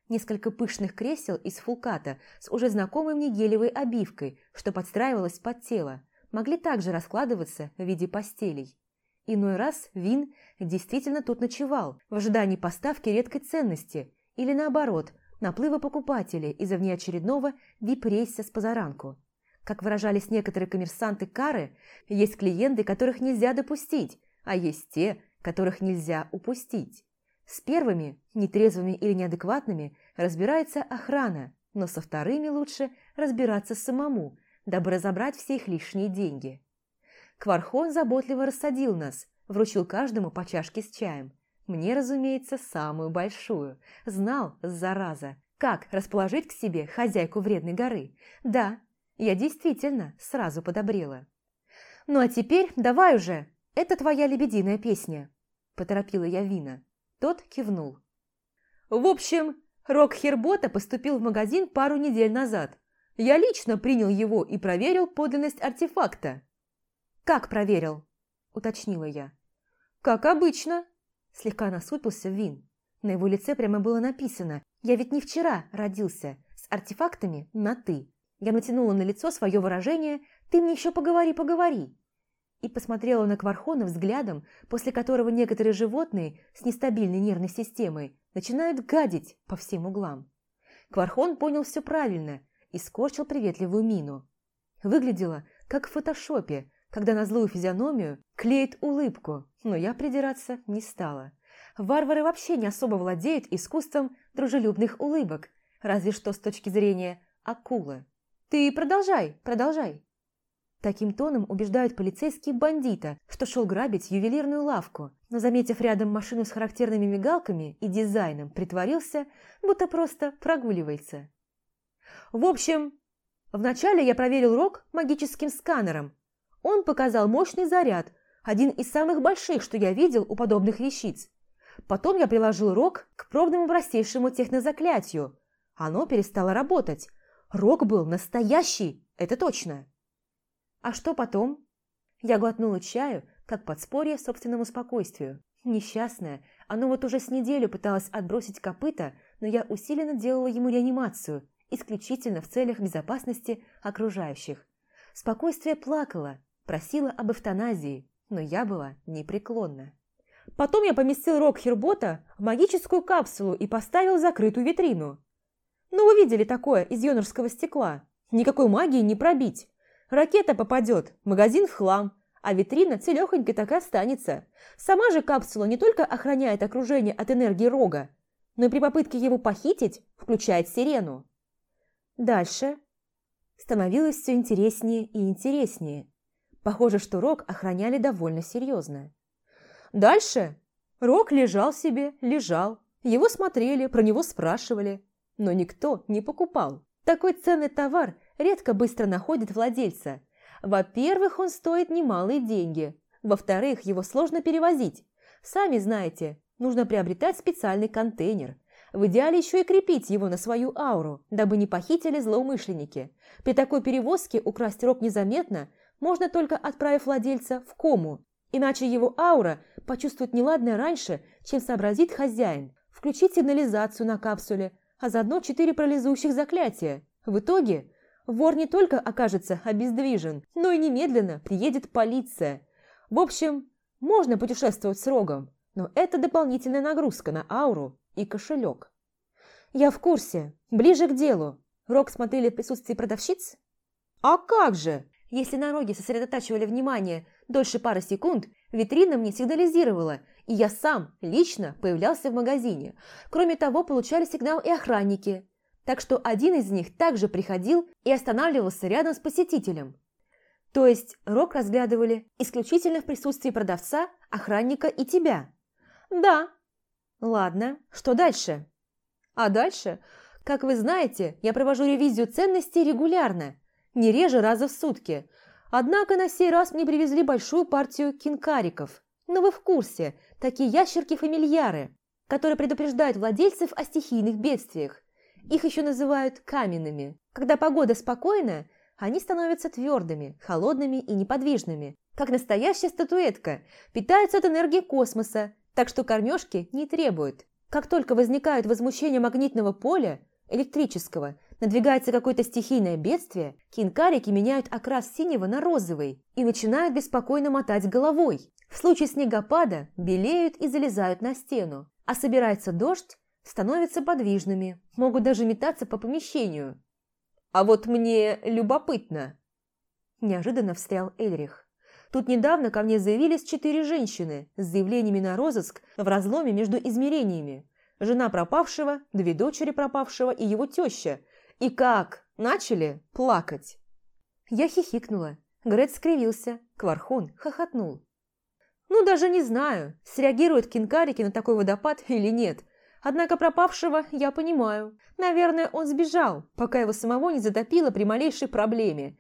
Несколько пышных кресел из фулката с уже знакомой мне гелевой обивкой, что подстраивалось под тело, могли также раскладываться в виде постелей. Иной раз Вин действительно тут ночевал, в ожидании поставки редкой ценности, или наоборот, наплыва покупателей из-за внеочередного вип-рейса с позаранку. Как выражались некоторые коммерсанты Кары, есть клиенты, которых нельзя допустить, а есть те, которых нельзя упустить. С первыми, нетрезвыми или неадекватными, разбирается охрана, но со вторыми лучше разбираться самому, дабы разобрать все их лишние деньги. Квархон заботливо рассадил нас, вручил каждому по чашке с чаем. Мне, разумеется, самую большую. Знал, зараза, как расположить к себе хозяйку вредной горы. Да, я действительно сразу подобрела. «Ну а теперь давай уже, это твоя лебединая песня», поторопила я Вина. Тот кивнул. В общем, Рок Хербота поступил в магазин пару недель назад. Я лично принял его и проверил подлинность артефакта. «Как проверил?» – уточнила я. «Как обычно», – слегка насупился Вин. На его лице прямо было написано «Я ведь не вчера родился, с артефактами на «ты». Я натянула на лицо свое выражение «Ты мне еще поговори, поговори» и посмотрела на Квархона взглядом, после которого некоторые животные с нестабильной нервной системой начинают гадить по всем углам. Квархон понял все правильно и скорчил приветливую мину. Выглядело, как в фотошопе, когда на злую физиономию клеит улыбку, но я придираться не стала. Варвары вообще не особо владеют искусством дружелюбных улыбок, разве что с точки зрения акулы. «Ты продолжай, продолжай!» Таким тоном убеждают полицейские бандита, что шел грабить ювелирную лавку, но, заметив рядом машину с характерными мигалками и дизайном, притворился, будто просто прогуливается. В общем, вначале я проверил рог магическим сканером. Он показал мощный заряд, один из самых больших, что я видел у подобных вещиц. Потом я приложил рог к пробному простейшему технозаклятию. Оно перестало работать. Рог был настоящий, это точно. А что потом? Я глотнула чаю, как подспорье собственному спокойствию. Несчастная, оно вот уже с неделю пыталось отбросить копыта, но я усиленно делала ему реанимацию, исключительно в целях безопасности окружающих. Спокойствие плакало, просила об эвтаназии, но я была непреклонна. Потом я поместил рог Хербота в магическую капсулу и поставил закрытую витрину. Ну, вы видели такое из йонорского стекла. Никакой магии не пробить. Ракета попадет, магазин в хлам, а витрина целехонькой так и останется. Сама же капсула не только охраняет окружение от энергии рога, но и при попытке его похитить включает сирену. Дальше становилось все интереснее и интереснее. Похоже, что рог охраняли довольно серьезно. Дальше рог лежал себе, лежал. Его смотрели, про него спрашивали, но никто не покупал. Такой ценный товар редко быстро находит владельца. Во-первых, он стоит немалые деньги. Во-вторых, его сложно перевозить. Сами знаете, нужно приобретать специальный контейнер. В идеале еще и крепить его на свою ауру, дабы не похитили злоумышленники. При такой перевозке украсть рог незаметно можно только отправив владельца в кому, иначе его аура почувствует неладное раньше, чем сообразит хозяин. Включить сигнализацию на капсуле, а заодно четыре парализующих заклятия. В итоге вор не только окажется обездвижен, но и немедленно приедет полиция. В общем, можно путешествовать с рогом, но это дополнительная нагрузка на ауру и кошелек. Я в курсе. Ближе к делу. Рог смотрели в присутствии продавщиц? А как же! Если на роге сосредотачивали внимание дольше пары секунд, витрина мне сигнализировала, и я сам лично появлялся в магазине. Кроме того, получали сигнал и охранники. Так что один из них также приходил и останавливался рядом с посетителем. То есть рог разглядывали исключительно в присутствии продавца, охранника и тебя. Да. Ладно, что дальше? А дальше, как вы знаете, я провожу ревизию ценностей регулярно, не реже раза в сутки. Однако на сей раз мне привезли большую партию кинкариков. Но вы в курсе, такие ящерки-фамильяры, которые предупреждают владельцев о стихийных бедствиях. Их еще называют каменными. Когда погода спокойная, они становятся твердыми, холодными и неподвижными, как настоящая статуэтка, питаются от энергии космоса, так что кормежки не требуют. Как только возникает возмущение магнитного поля, электрического, надвигается какое-то стихийное бедствие, кинкарики меняют окрас синего на розовый и начинают беспокойно мотать головой. В случае снегопада белеют и залезают на стену, а собирается дождь, становятся подвижными, могут даже метаться по помещению. «А вот мне любопытно!» Неожиданно встрял Эльрих. Тут недавно ко мне заявились четыре женщины с заявлениями на розыск в разломе между измерениями. Жена пропавшего, две дочери пропавшего и его теща, и как? Начали плакать. Я хихикнула. Грет скривился. Квархон хохотнул. Ну, даже не знаю, среагируют кинкарики на такой водопад или нет. Однако пропавшего я понимаю. Наверное, он сбежал, пока его самого не затопило при малейшей проблеме.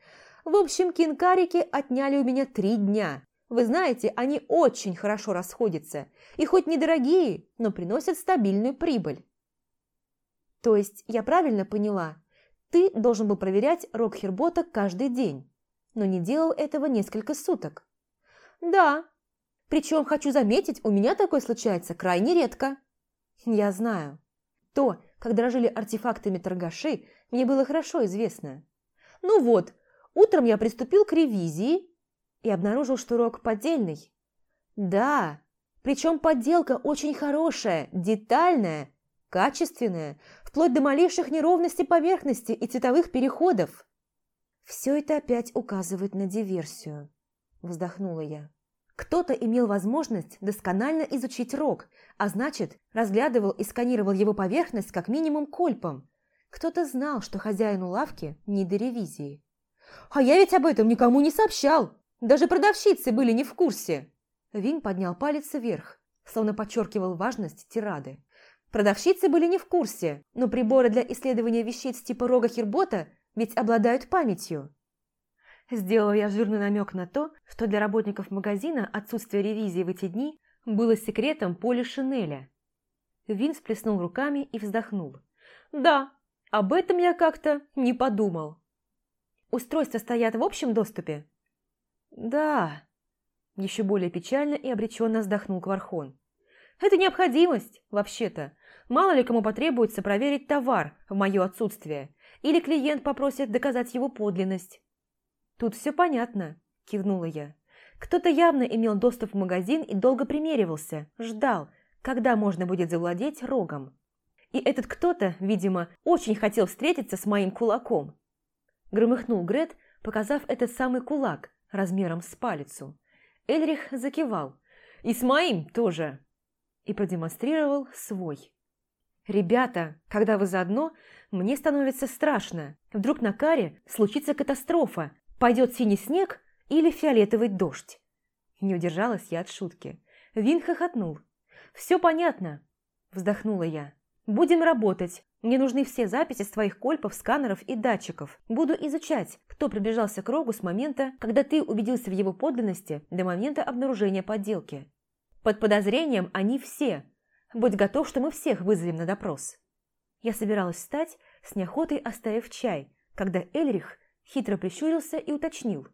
В общем, кинкарики отняли у меня три дня. Вы знаете, они очень хорошо расходятся. И хоть недорогие, но приносят стабильную прибыль. То есть я правильно поняла? Ты должен был проверять рог Хербота каждый день, но не делал этого несколько суток. Да, причем, хочу заметить, у меня такое случается крайне редко. Я знаю. То, как дорожили артефактами торгаши, мне было хорошо известно. Ну вот, утром я приступил к ревизии и обнаружил, что рог поддельный. Да, причем подделка очень хорошая, детальная, качественная, вплоть до малейших неровностей поверхности и цветовых переходов. «Все это опять указывает на диверсию», – вздохнула я. Кто-то имел возможность досконально изучить рог, а значит, разглядывал и сканировал его поверхность как минимум кольпом. Кто-то знал, что хозяину лавки не до ревизии. «А я ведь об этом никому не сообщал! Даже продавщицы были не в курсе!» Вин поднял палец вверх, словно подчеркивал важность тирады. Продавщицы были не в курсе, но приборы для исследования вещиц типа рога Хербота ведь обладают памятью. Сделала я жирный намек на то, что для работников магазина отсутствие ревизии в эти дни было секретом поля Шинеля. Вин сплеснул руками и вздохнул. «Да, об этом я как-то не подумал». «Устройства стоят в общем доступе?» «Да», – еще более печально и обреченно вздохнул Квархон. Это необходимость, вообще-то. Мало ли кому потребуется проверить товар в мое отсутствие, или клиент попросит доказать его подлинность. Тут все понятно, кивнула я. Кто-то явно имел доступ в магазин и долго примеривался, ждал, когда можно будет завладеть рогом. И этот кто-то, видимо, очень хотел встретиться с моим кулаком. Громыхнул Грет, показав этот самый кулак размером с палицу. Эльрих закивал. «И с моим тоже!» И продемонстрировал свой. «Ребята, когда вы заодно, мне становится страшно. Вдруг на каре случится катастрофа, пойдет синий снег или фиолетовый дождь». Не удержалась я от шутки. Вин хохотнул. «Все понятно», – вздохнула я. «Будем работать. Мне нужны все записи с твоих кольпов, сканеров и датчиков. Буду изучать, кто приближался к Рогу с момента, когда ты убедился в его подлинности, до момента обнаружения подделки. Под подозрением они все. Будь готов, что мы всех вызовем на допрос». Я собиралась встать, с неохотой оставив чай, когда Эльрих хитро прищурился и уточнил.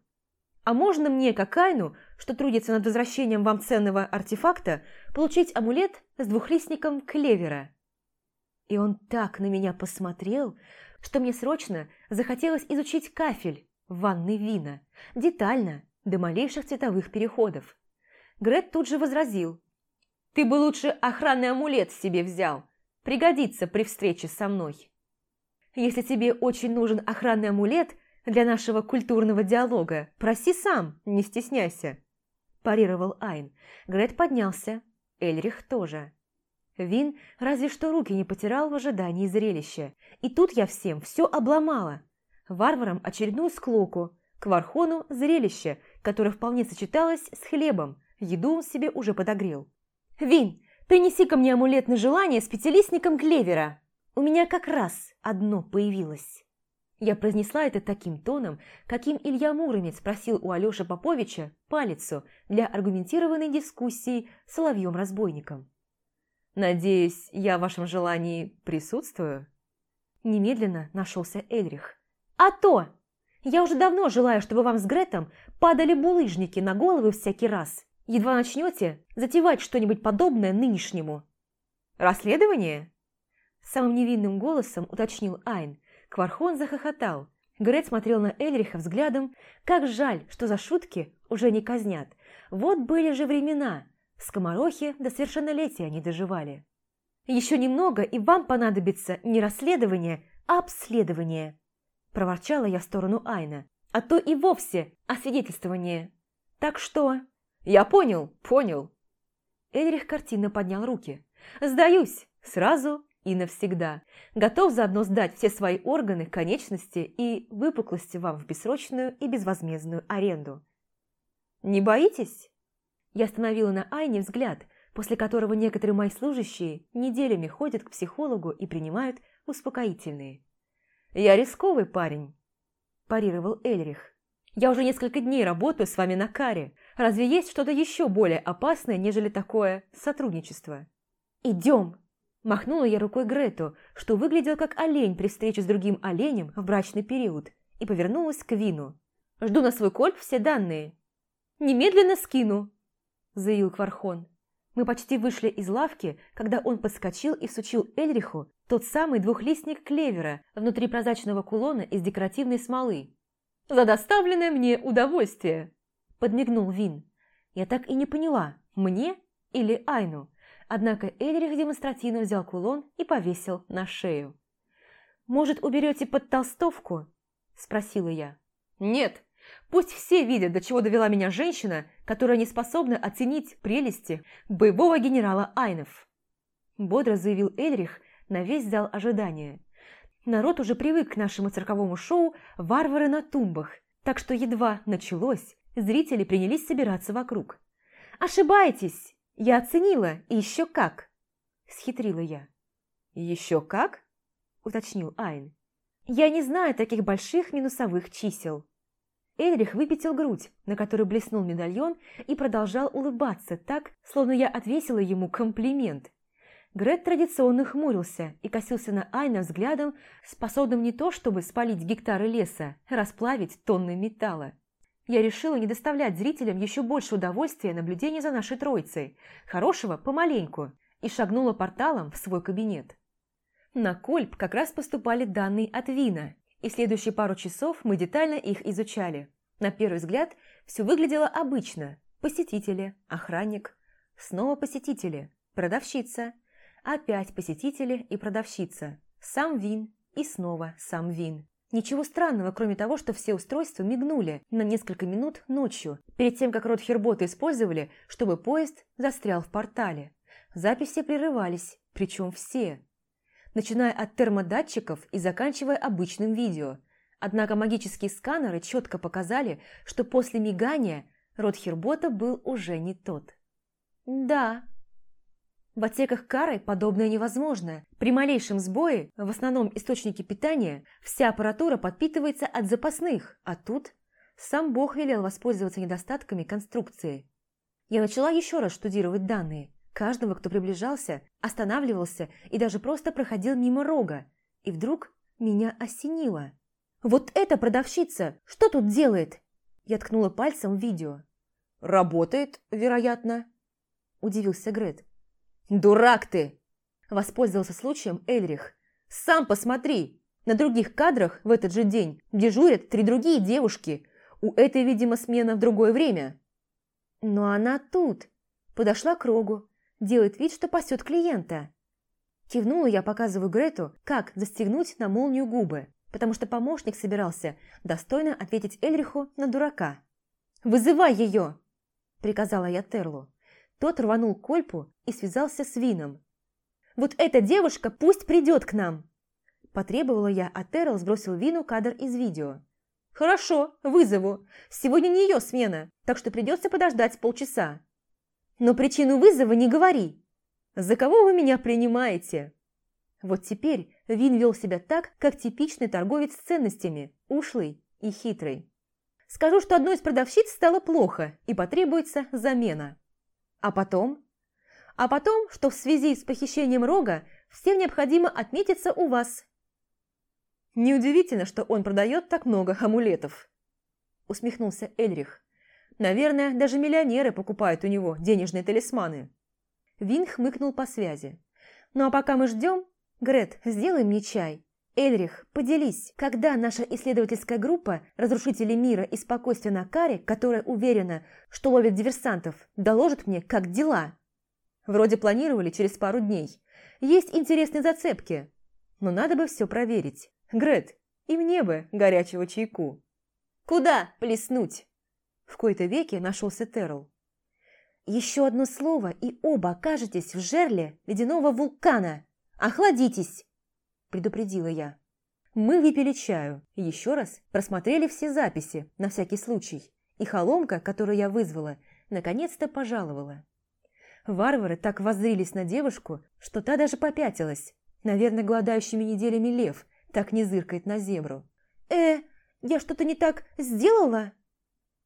А можно мне, как Айну, что трудится над возвращением вам ценного артефакта, получить амулет с двухлистником клевера?» И он так на меня посмотрел, что мне срочно захотелось изучить кафель в ванной вина, детально, до малейших цветовых переходов. Грет тут же возразил. «Ты бы лучше охранный амулет себе взял. Пригодится при встрече со мной». «Если тебе очень нужен охранный амулет, для нашего культурного диалога. Проси сам, не стесняйся», – парировал Айн. Грет поднялся, Эльрих тоже. Вин разве что руки не потирал в ожидании зрелища. И тут я всем все обломала. Варварам очередную склоку, к Вархону зрелище, которое вполне сочеталось с хлебом, еду он себе уже подогрел. «Вин, принеси ко мне амулет на желание с пятилистником клевера. У меня как раз одно появилось». Я произнесла это таким тоном, каким Илья Муромец просил у Алёши Поповича палицу для аргументированной дискуссии с Соловьем-разбойником. «Надеюсь, я в вашем желании присутствую?» Немедленно нашелся Эльрих. «А то! Я уже давно желаю, чтобы вам с Гретом падали булыжники на головы всякий раз. Едва начнете затевать что-нибудь подобное нынешнему». «Расследование?» Самым невинным голосом уточнил Айн, Квархон захохотал. Грет смотрел на Эльриха взглядом. Как жаль, что за шутки уже не казнят. Вот были же времена. Скоморохи до совершеннолетия не доживали. «Еще немного, и вам понадобится не расследование, а обследование», проворчала я в сторону Айна. «А то и вовсе освидетельствование. Так что...» «Я понял, понял». Эльрих картинно поднял руки. «Сдаюсь, сразу и навсегда. Готов заодно сдать все свои органы, конечности и выпуклости вам в бессрочную и безвозмездную аренду. Не боитесь? Я остановила на Айне взгляд, после которого некоторые мои служащие неделями ходят к психологу и принимают успокоительные. «Я рисковый парень», – парировал Эльрих. «Я уже несколько дней работаю с вами на каре. Разве есть что-то еще более опасное, нежели такое сотрудничество?» «Идем!» Махнула я рукой Грету, что выглядел как олень при встрече с другим оленем в брачный период, и повернулась к Вину. «Жду на свой кольп все данные». «Немедленно скину», – заявил Квархон. Мы почти вышли из лавки, когда он подскочил и сучил Эльриху тот самый двухлистник клевера внутри прозрачного кулона из декоративной смолы. «За доставленное мне удовольствие!» – подмигнул Вин. Я так и не поняла, мне или Айну. Однако Эльрих демонстративно взял кулон и повесил на шею. «Может, уберете под толстовку?» – спросила я. «Нет, пусть все видят, до чего довела меня женщина, которая не способна оценить прелести боевого генерала Айнов», – бодро заявил Эльрих на весь зал ожидания. Народ уже привык к нашему цирковому шоу «Варвары на тумбах», так что едва началось, зрители принялись собираться вокруг. «Ошибаетесь!» «Я оценила, и еще как!» – схитрила я. «Еще как?» – уточнил Айн. «Я не знаю таких больших минусовых чисел». Эльрих выпятил грудь, на которой блеснул медальон, и продолжал улыбаться так, словно я отвесила ему комплимент. Грет традиционно хмурился и косился на Айна взглядом, способным не то чтобы спалить гектары леса, расплавить тонны металла. Я решила не доставлять зрителям еще больше удовольствия наблюдения за нашей троицей, хорошего помаленьку, и шагнула порталом в свой кабинет. На Кольп как раз поступали данные от Вина, и следующие пару часов мы детально их изучали. На первый взгляд все выглядело обычно. Посетители, охранник, снова посетители, продавщица, опять посетители и продавщица, сам Вин и снова сам Вин. Ничего странного, кроме того, что все устройства мигнули на несколько минут ночью, перед тем, как рот Хербота использовали, чтобы поезд застрял в портале. Записи прерывались, причем все. Начиная от термодатчиков и заканчивая обычным видео. Однако магические сканеры четко показали, что после мигания рот Хербота был уже не тот. Да, в отсеках кары подобное невозможно. При малейшем сбое, в основном источнике питания, вся аппаратура подпитывается от запасных, а тут сам Бог велел воспользоваться недостатками конструкции. Я начала еще раз штудировать данные. Каждого, кто приближался, останавливался и даже просто проходил мимо рога. И вдруг меня осенило. «Вот эта продавщица! Что тут делает?» Я ткнула пальцем в видео. «Работает, вероятно», – удивился Грет. «Дурак ты!» – воспользовался случаем Эльрих. «Сам посмотри! На других кадрах в этот же день дежурят три другие девушки. У этой, видимо, смена в другое время». «Но она тут!» Подошла к Рогу, делает вид, что пасет клиента. Кивнула я, показываю Грету, как застегнуть на молнию губы, потому что помощник собирался достойно ответить Эльриху на дурака. «Вызывай ее!» – приказала я Терлу. Тот рванул кольпу и связался с Вином. «Вот эта девушка пусть придет к нам!» Потребовала я, а Террел сбросил Вину кадр из видео. «Хорошо, вызову. Сегодня не ее смена, так что придется подождать полчаса. Но причину вызова не говори. За кого вы меня принимаете?» Вот теперь Вин вел себя так, как типичный торговец ценностями, ушлый и хитрый. Скажу, что одной из продавщиц стало плохо и потребуется замена. А потом? А потом, что в связи с похищением Рога всем необходимо отметиться у вас. Неудивительно, что он продает так много амулетов. Усмехнулся Эльрих. Наверное, даже миллионеры покупают у него денежные талисманы. Вин хмыкнул по связи. Ну а пока мы ждем, Грет, сделай мне чай. Эльрих, поделись, когда наша исследовательская группа разрушителей мира и спокойствия на Каре, которая уверена, что ловит диверсантов, доложит мне, как дела? Вроде планировали через пару дней. Есть интересные зацепки, но надо бы все проверить. Грет, и мне бы горячего чайку. Куда плеснуть? В кои-то веке нашелся Терл. Еще одно слово, и оба окажетесь в жерле ледяного вулкана. Охладитесь! предупредила я. Мы выпили чаю, еще раз просмотрели все записи, на всякий случай, и холомка, которую я вызвала, наконец-то пожаловала. Варвары так воззрились на девушку, что та даже попятилась. Наверное, голодающими неделями лев так не зыркает на зебру. «Э, я что-то не так сделала?»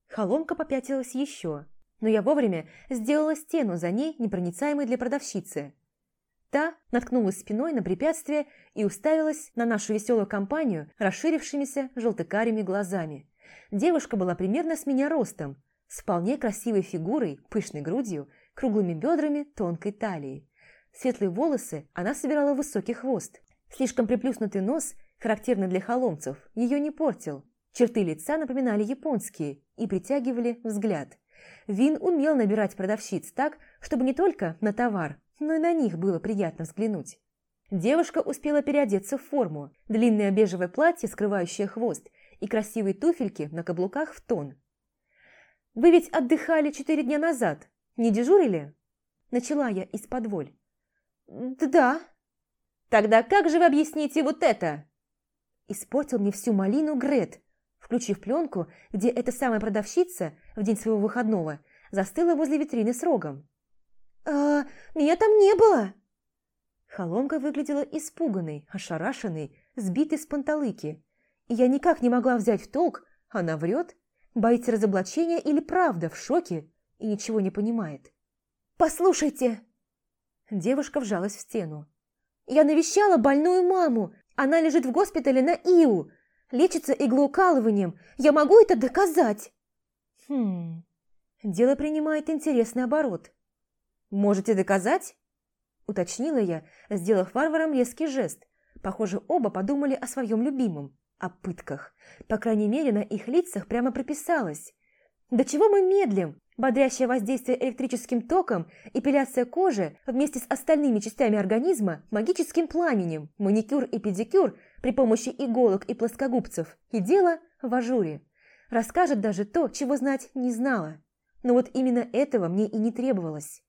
Холомка попятилась еще, но я вовремя сделала стену за ней, непроницаемой для продавщицы. Та наткнулась спиной на препятствие и уставилась на нашу веселую компанию расширившимися желтыкарими глазами. Девушка была примерно с меня ростом, с вполне красивой фигурой, пышной грудью, круглыми бедрами, тонкой талией. Светлые волосы она собирала в высокий хвост. Слишком приплюснутый нос, характерный для холомцев, ее не портил. Черты лица напоминали японские и притягивали взгляд. Вин умел набирать продавщиц так, чтобы не только на товар, но и на них было приятно взглянуть. Девушка успела переодеться в форму, длинное бежевое платье, скрывающее хвост, и красивые туфельки на каблуках в тон. «Вы ведь отдыхали четыре дня назад, не дежурили?» Начала я из-под воль. «Да». «Тогда как же вы объясните вот это?» Испортил мне всю малину Грет, включив пленку, где эта самая продавщица в день своего выходного застыла возле витрины с рогом. «А, меня там не было!» Холомка выглядела испуганной, ошарашенной, сбитой с панталыки. Я никак не могла взять в толк, она врет, боится разоблачения или правда в шоке и ничего не понимает. «Послушайте!» Девушка вжалась в стену. «Я навещала больную маму. Она лежит в госпитале на ИУ. Лечится иглоукалыванием. Я могу это доказать?» «Хм...» Дело принимает интересный оборот. «Можете доказать?» Уточнила я, сделав варварам резкий жест. Похоже, оба подумали о своем любимом. о пытках. По крайней мере, на их лицах прямо прописалось. До чего мы медлим? Бодрящее воздействие электрическим током, эпиляция кожи вместе с остальными частями организма магическим пламенем, маникюр и педикюр при помощи иголок и плоскогубцев и дело в ажуре. Расскажет даже то, чего знать не знала. Но вот именно этого мне и не требовалось.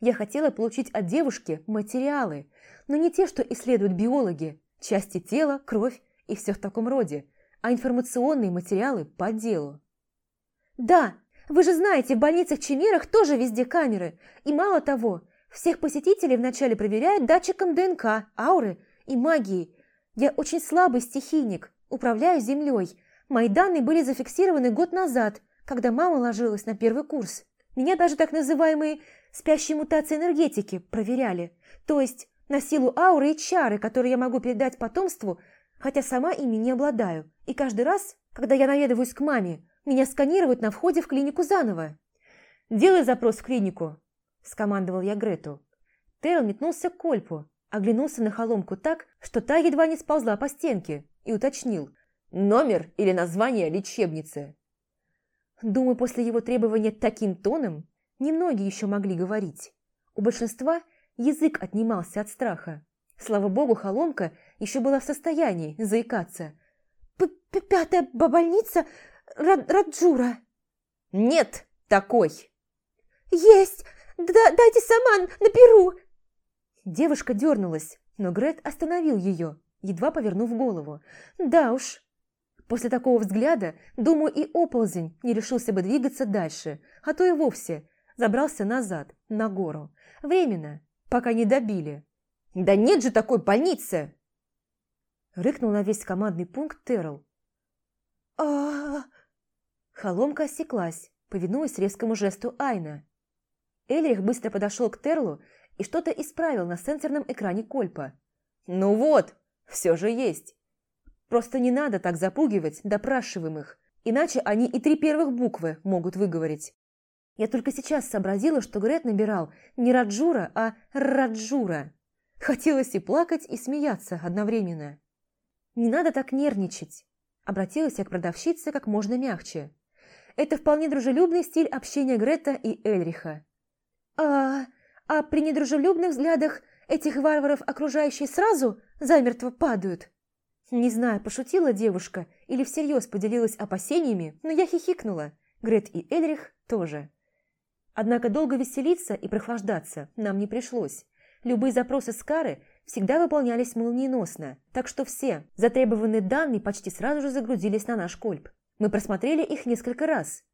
Я хотела получить от девушки материалы, но не те, что исследуют биологи, части тела, кровь и все в таком роде, а информационные материалы по делу. «Да, вы же знаете, в больницах-чимерах тоже везде камеры. И мало того, всех посетителей вначале проверяют датчиком ДНК, ауры и магии. Я очень слабый стихийник, управляю землей. Мои данные были зафиксированы год назад, когда мама ложилась на первый курс. Меня даже так называемые спящие мутации энергетики проверяли. То есть на силу ауры и чары, которые я могу передать потомству, хотя сама ими не обладаю. И каждый раз, когда я наведываюсь к маме, меня сканируют на входе в клинику заново. «Делай запрос в клинику», – скомандовал я Грету. Террел метнулся к Кольпу, оглянулся на холомку так, что та едва не сползла по стенке, и уточнил. «Номер или название лечебницы?» Думаю, после его требования таким тоном немногие еще могли говорить. У большинства язык отнимался от страха. Слава богу, Холомка еще была в состоянии заикаться. П «Пятая больница Раджура?» «Нет такой!» «Есть! Да, дайте саман, наберу!» Девушка дернулась, но Грет остановил ее, едва повернув голову. «Да уж, После такого взгляда, думаю, и оползень не решился бы двигаться дальше, а то и вовсе забрался назад, на гору. Временно, пока не добили. «Да нет же такой больницы!» Рыкнул на весь командный пункт Террел. а Холомка осеклась, повинуясь резкому жесту Айна. Эльрих быстро подошел к Терлу и что-то исправил на сенсорном экране Кольпа. «Ну вот, все же есть. Просто не надо так запугивать допрашиваемых, иначе они и три первых буквы могут выговорить. Я только сейчас сообразила, что Грет набирал не Раджура, а Раджура. Хотелось и плакать, и смеяться одновременно. «Не надо так нервничать», – обратилась я к продавщице как можно мягче. Это вполне дружелюбный стиль общения Грета и Эльриха. «А, а при недружелюбных взглядах этих варваров окружающие сразу замертво падают?» Не знаю, пошутила девушка или всерьез поделилась опасениями, но я хихикнула. Грет и Эльрих тоже. Однако долго веселиться и прохлаждаться нам не пришлось. Любые запросы Скары всегда выполнялись молниеносно, так что все затребованные данные почти сразу же загрузились на наш кольп. Мы просмотрели их несколько раз.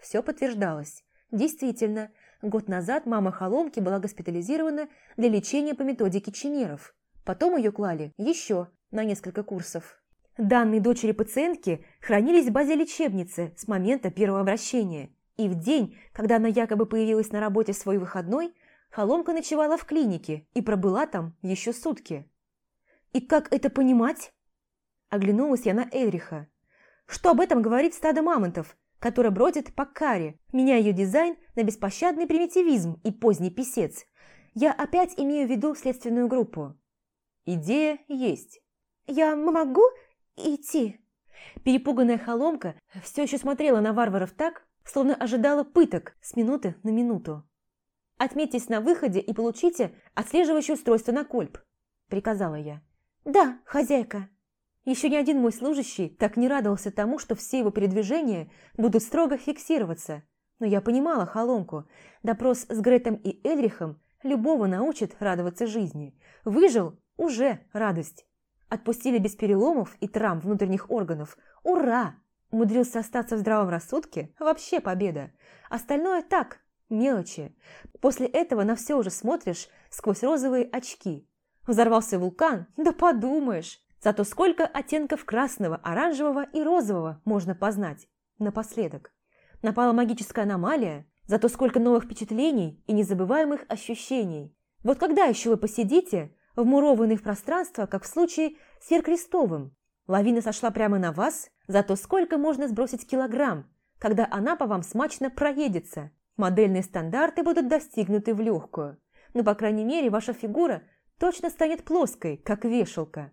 Все подтверждалось. Действительно, год назад мама Холомки была госпитализирована для лечения по методике чимеров. Потом ее клали еще на несколько курсов. Данные дочери пациентки хранились в базе лечебницы с момента первого обращения, и в день, когда она якобы появилась на работе в свой выходной, Холомка ночевала в клинике и пробыла там еще сутки. «И как это понимать?» Оглянулась я на Эльриха. «Что об этом говорит стадо мамонтов, которое бродит по каре, меняя ее дизайн на беспощадный примитивизм и поздний писец? Я опять имею в виду следственную группу». «Идея есть». «Я могу идти?» Перепуганная холомка все еще смотрела на варваров так, словно ожидала пыток с минуты на минуту. «Отметьтесь на выходе и получите отслеживающее устройство на кольп», – приказала я. «Да, хозяйка». Еще ни один мой служащий так не радовался тому, что все его передвижения будут строго фиксироваться. Но я понимала холомку. Допрос с Гретом и Эльрихом любого научит радоваться жизни. Выжил – уже радость. Отпустили без переломов и травм внутренних органов. Ура! Умудрился остаться в здравом рассудке? Вообще победа. Остальное так, мелочи. После этого на все уже смотришь сквозь розовые очки. Взорвался вулкан? Да подумаешь! Зато сколько оттенков красного, оранжевого и розового можно познать. Напоследок. Напала магическая аномалия, зато сколько новых впечатлений и незабываемых ощущений. Вот когда еще вы посидите, вмурованный в пространство, как в случае с Веркрестовым. Лавина сошла прямо на вас, зато сколько можно сбросить килограмм, когда она по вам смачно проедется. Модельные стандарты будут достигнуты в легкую. Но, по крайней мере, ваша фигура точно станет плоской, как вешалка.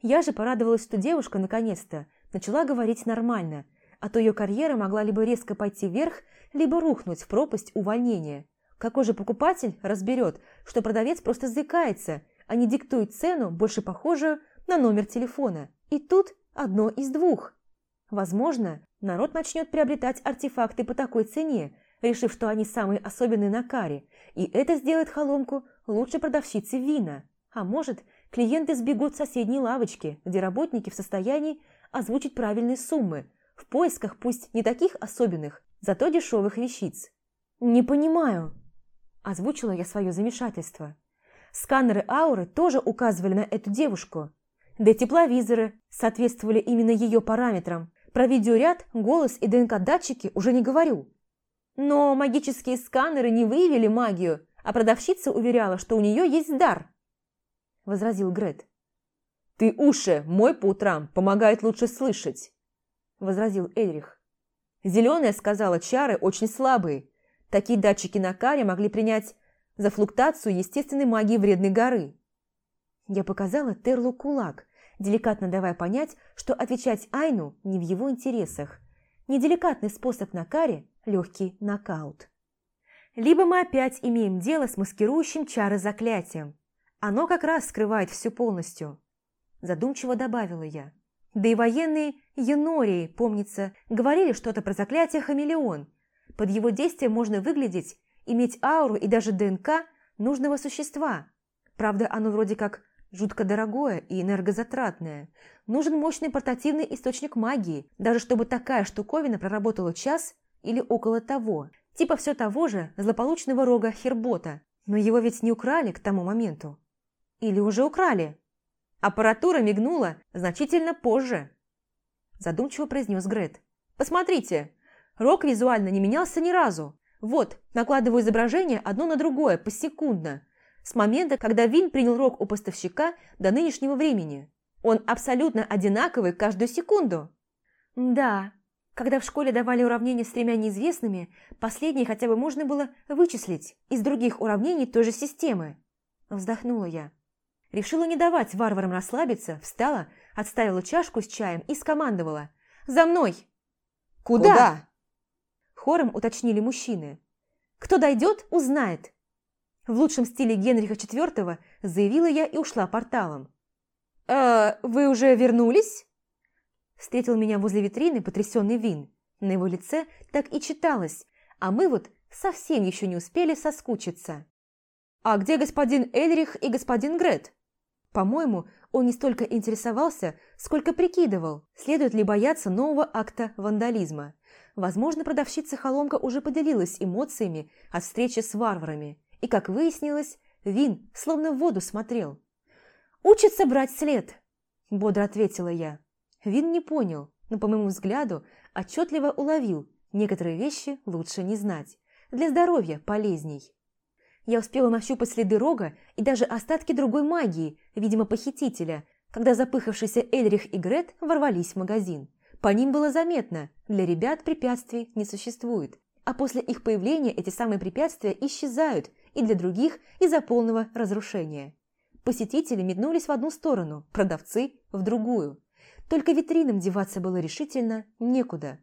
Я же порадовалась, что девушка, наконец-то, начала говорить нормально, а то ее карьера могла либо резко пойти вверх, либо рухнуть в пропасть увольнения. Какой же покупатель разберет, что продавец просто заикается, а не диктует цену, больше похожую на номер телефона. И тут одно из двух. Возможно, народ начнет приобретать артефакты по такой цене, решив, что они самые особенные на каре, и это сделает холомку лучше продавщицы вина. А может, клиенты сбегут в соседней лавочке, где работники в состоянии озвучить правильные суммы, в поисках пусть не таких особенных, зато дешевых вещиц. «Не понимаю», – озвучила я свое замешательство. Сканеры ауры тоже указывали на эту девушку. Да и тепловизоры соответствовали именно ее параметрам. Про видеоряд, голос и ДНК-датчики уже не говорю. Но магические сканеры не выявили магию, а продавщица уверяла, что у нее есть дар. Возразил Грет. «Ты уши мой по утрам, помогает лучше слышать», возразил Эльрих. «Зеленая сказала, чары очень слабые. Такие датчики на каре могли принять за флуктацию естественной магии вредной горы». Я показала Терлу кулак, деликатно давая понять, что отвечать Айну не в его интересах. Неделикатный способ на каре – легкий нокаут. Либо мы опять имеем дело с маскирующим чары заклятием. Оно как раз скрывает все полностью. Задумчиво добавила я. Да и военные Янории, помнится, говорили что-то про заклятие хамелеон. Под его действием можно выглядеть, иметь ауру и даже ДНК нужного существа. Правда, оно вроде как жутко дорогое и энергозатратное. Нужен мощный портативный источник магии, даже чтобы такая штуковина проработала час или около того. Типа все того же злополучного рога Хербота. Но его ведь не украли к тому моменту. Или уже украли? Аппаратура мигнула значительно позже. Задумчиво произнес Грет. Посмотрите, рог визуально не менялся ни разу. Вот, накладываю изображение одно на другое, посекундно с момента, когда Вин принял рог у поставщика до нынешнего времени. Он абсолютно одинаковый каждую секунду. Да, когда в школе давали уравнения с тремя неизвестными, последние хотя бы можно было вычислить из других уравнений той же системы. Вздохнула я. Решила не давать варварам расслабиться, встала, отставила чашку с чаем и скомандовала. «За мной!» «Куда?» Куда? Хором уточнили мужчины. «Кто дойдет, узнает. В лучшем стиле Генриха IV заявила я и ушла порталом. «Э, вы уже вернулись?» Встретил меня возле витрины потрясенный Вин. На его лице так и читалось, а мы вот совсем еще не успели соскучиться. «А где господин Эльрих и господин Грет?» По-моему, он не столько интересовался, сколько прикидывал, следует ли бояться нового акта вандализма. Возможно, продавщица-холомка уже поделилась эмоциями от встречи с варварами. И, как выяснилось, Вин словно в воду смотрел. «Учится брать след», – бодро ответила я. Вин не понял, но, по моему взгляду, отчетливо уловил, некоторые вещи лучше не знать. Для здоровья полезней. Я успела нащупать следы рога и даже остатки другой магии, видимо, похитителя, когда запыхавшийся Эльрих и Грет ворвались в магазин. По ним было заметно, для ребят препятствий не существует, а после их появления эти самые препятствия исчезают, и для других из-за полного разрушения. Посетители метнулись в одну сторону, продавцы – в другую. Только витринам деваться было решительно некуда.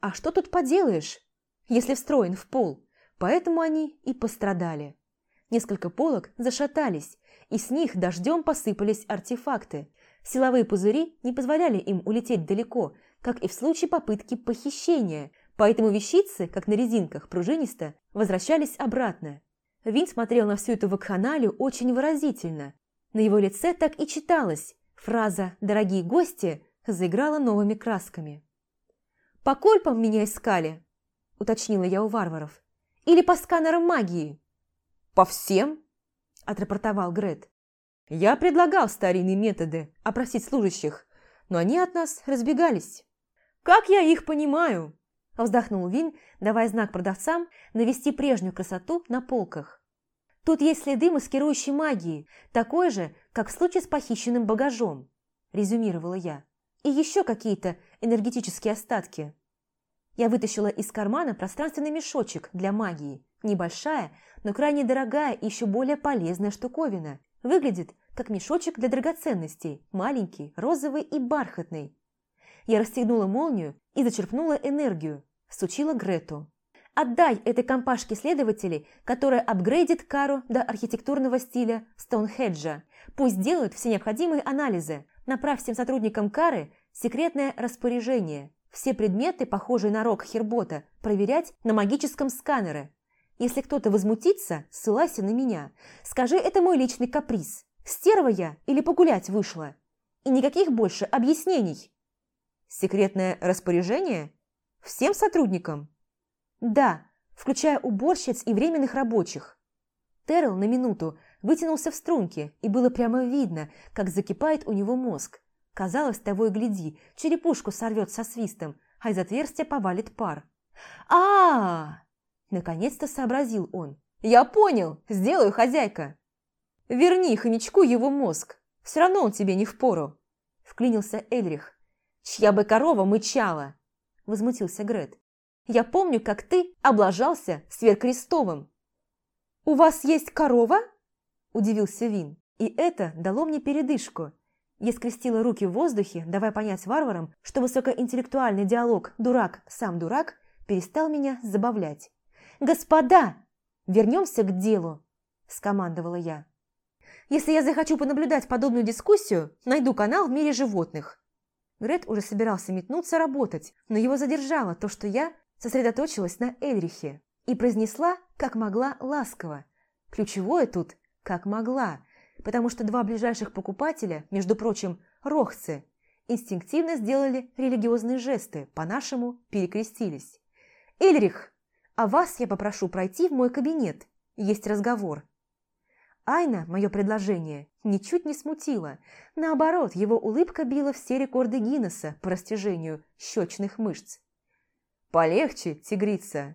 А что тут поделаешь, если встроен в пол? Поэтому они и пострадали. Несколько полок зашатались, и с них дождем посыпались артефакты. Силовые пузыри не позволяли им улететь далеко, как и в случае попытки похищения, поэтому вещицы, как на резинках пружинисто, возвращались обратно. Вин смотрел на всю эту вакханалию очень выразительно. На его лице так и читалось. Фраза «дорогие гости» заиграла новыми красками. «По кольпам меня искали?» – уточнила я у варваров. «Или по сканерам магии?» «По всем?» – отрапортовал Грет. «Я предлагал старинные методы опросить служащих, но они от нас разбегались». «Как я их понимаю?» Вздохнул Вин, давая знак продавцам навести прежнюю красоту на полках. Тут есть следы маскирующей магии, такой же, как в случае с похищенным багажом, резюмировала я. И еще какие-то энергетические остатки. Я вытащила из кармана пространственный мешочек для магии. Небольшая, но крайне дорогая и еще более полезная штуковина. Выглядит как мешочек для драгоценностей, маленький, розовый и бархатный. Я расстегнула молнию и зачерпнула энергию, сучила Грету. «Отдай этой компашке следователей, которая апгрейдит Кару до архитектурного стиля Стоунхеджа. Пусть делают все необходимые анализы. Направь всем сотрудникам Кары секретное распоряжение. Все предметы, похожие на рог Хербота, проверять на магическом сканере. Если кто-то возмутится, ссылайся на меня. Скажи, это мой личный каприз. Стерва я или погулять вышла? И никаких больше объяснений. Секретное распоряжение? Всем сотрудникам? Да, включая уборщиц и временных рабочих. Террел на минуту вытянулся в струнке, и было прямо видно, как закипает у него мозг. Казалось, того и гляди, черепушку сорвет со свистом, а из отверстия повалит пар. а, -а, -а Наконец-то сообразил он. «Я понял! Сделаю, хозяйка!» «Верни хомячку его мозг! Все равно он тебе не впору!» Вклинился Эльрих. «Чья бы корова мычала!» Возмутился Грет. «Я помню, как ты облажался сверхкрестовым!» «У вас есть корова?» Удивился Вин. И это дало мне передышку. Я скрестила руки в воздухе, давая понять варварам, что высокоинтеллектуальный диалог «дурак, сам дурак» перестал меня забавлять. «Господа, вернемся к делу», – скомандовала я. «Если я захочу понаблюдать подобную дискуссию, найду канал в мире животных». Грет уже собирался метнуться работать, но его задержало то, что я сосредоточилась на Эльрихе и произнесла, как могла, ласково. Ключевое тут – как могла, потому что два ближайших покупателя, между прочим, рохцы, инстинктивно сделали религиозные жесты, по-нашему перекрестились. «Эльрих, а вас я попрошу пройти в мой кабинет. Есть разговор». Айна мое предложение ничуть не смутило. Наоборот, его улыбка била все рекорды Гиннесса по растяжению щечных мышц. «Полегче, тигрица.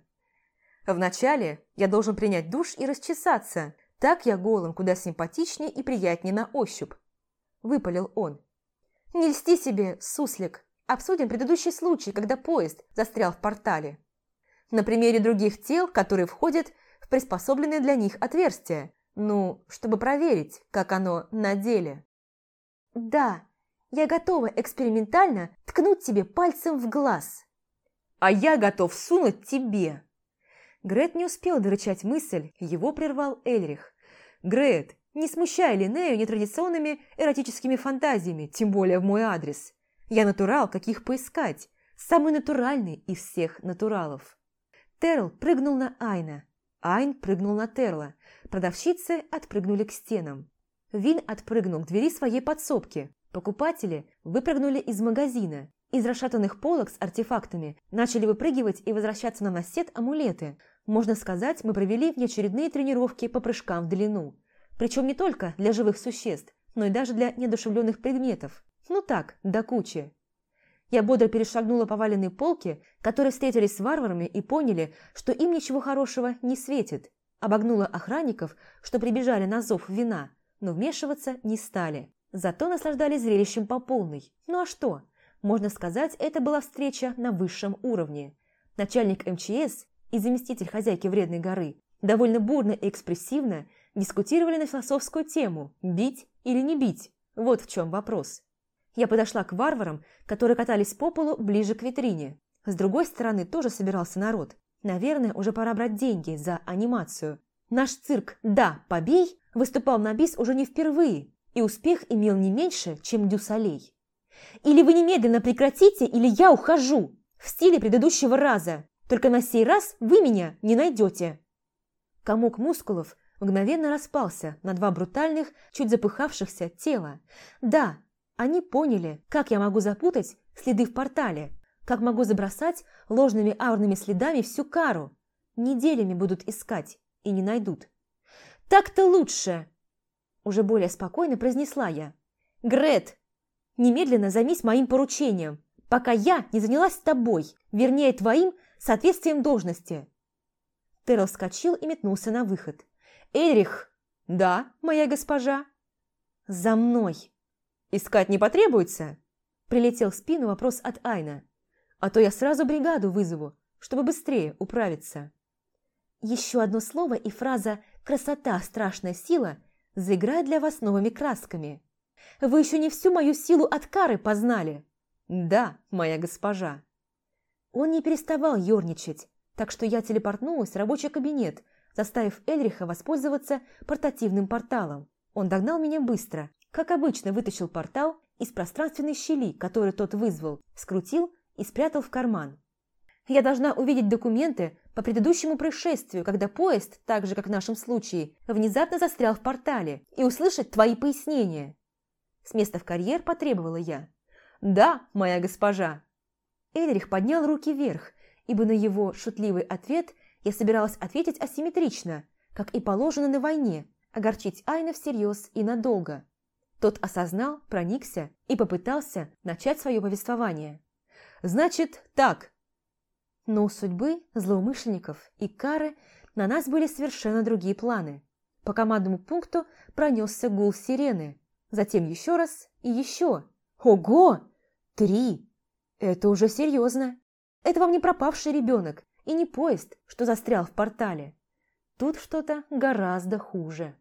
Вначале я должен принять душ и расчесаться. Так я голым куда симпатичнее и приятнее на ощупь», – выпалил он. «Не льсти себе, суслик. Обсудим предыдущий случай, когда поезд застрял в портале» на примере других тел, которые входят в приспособленные для них отверстия, ну, чтобы проверить, как оно на деле. Да, я готова экспериментально ткнуть тебе пальцем в глаз. А я готов сунуть тебе. Грет не успел дорычать мысль, его прервал Эльрих. Грет, не смущай Линею нетрадиционными эротическими фантазиями, тем более в мой адрес. Я натурал, каких поискать, самый натуральный из всех натуралов. Терл прыгнул на Айна. Айн прыгнул на Терла. Продавщицы отпрыгнули к стенам. Вин отпрыгнул к двери своей подсобки. Покупатели выпрыгнули из магазина. Из расшатанных полок с артефактами начали выпрыгивать и возвращаться на насет амулеты. Можно сказать, мы провели внеочередные тренировки по прыжкам в длину. Причем не только для живых существ, но и даже для недушевленных предметов. Ну так, до кучи. Я бодро перешагнула поваленные полки, которые встретились с варварами и поняли, что им ничего хорошего не светит. Обогнула охранников, что прибежали на зов вина, но вмешиваться не стали. Зато наслаждались зрелищем по полной. Ну а что? Можно сказать, это была встреча на высшем уровне. Начальник МЧС и заместитель хозяйки Вредной горы довольно бурно и экспрессивно дискутировали на философскую тему «бить или не бить». Вот в чем вопрос. Я подошла к варварам, которые катались по полу ближе к витрине. С другой стороны тоже собирался народ. Наверное, уже пора брать деньги за анимацию. Наш цирк «Да, побей» выступал на бис уже не впервые, и успех имел не меньше, чем Дюсалей. «Или вы немедленно прекратите, или я ухожу!» В стиле предыдущего раза. Только на сей раз вы меня не найдете. Комок мускулов мгновенно распался на два брутальных, чуть запыхавшихся тела. Да, они поняли, как я могу запутать следы в портале, как могу забросать ложными аурными следами всю кару. Неделями будут искать и не найдут. «Так-то лучше!» Уже более спокойно произнесла я. «Грет, немедленно займись моим поручением, пока я не занялась тобой, вернее, твоим соответствием должности». Террел вскочил и метнулся на выход. «Эрих!» «Да, моя госпожа?» «За мной!» «Искать не потребуется?» Прилетел в спину вопрос от Айна. «А то я сразу бригаду вызову, чтобы быстрее управиться». Еще одно слово и фраза «красота – страшная сила» заиграет для вас новыми красками. Вы еще не всю мою силу от кары познали. Да, моя госпожа. Он не переставал ерничать, так что я телепортнулась в рабочий кабинет, заставив Эльриха воспользоваться портативным порталом. Он догнал меня быстро, как обычно вытащил портал из пространственной щели, который тот вызвал, скрутил и спрятал в карман. Я должна увидеть документы по предыдущему происшествию, когда поезд, так же как в нашем случае, внезапно застрял в портале, и услышать твои пояснения. С места в карьер потребовала я. «Да, моя госпожа». Эльрих поднял руки вверх, ибо на его шутливый ответ я собиралась ответить асимметрично, как и положено на войне, огорчить Айна всерьез и надолго. Тот осознал, проникся и попытался начать свое повествование. «Значит, так, но у судьбы, злоумышленников и кары на нас были совершенно другие планы. По командному пункту пронесся гул сирены, затем еще раз и еще. Ого! Три! Это уже серьезно. Это вам не пропавший ребенок и не поезд, что застрял в портале. Тут что-то гораздо хуже.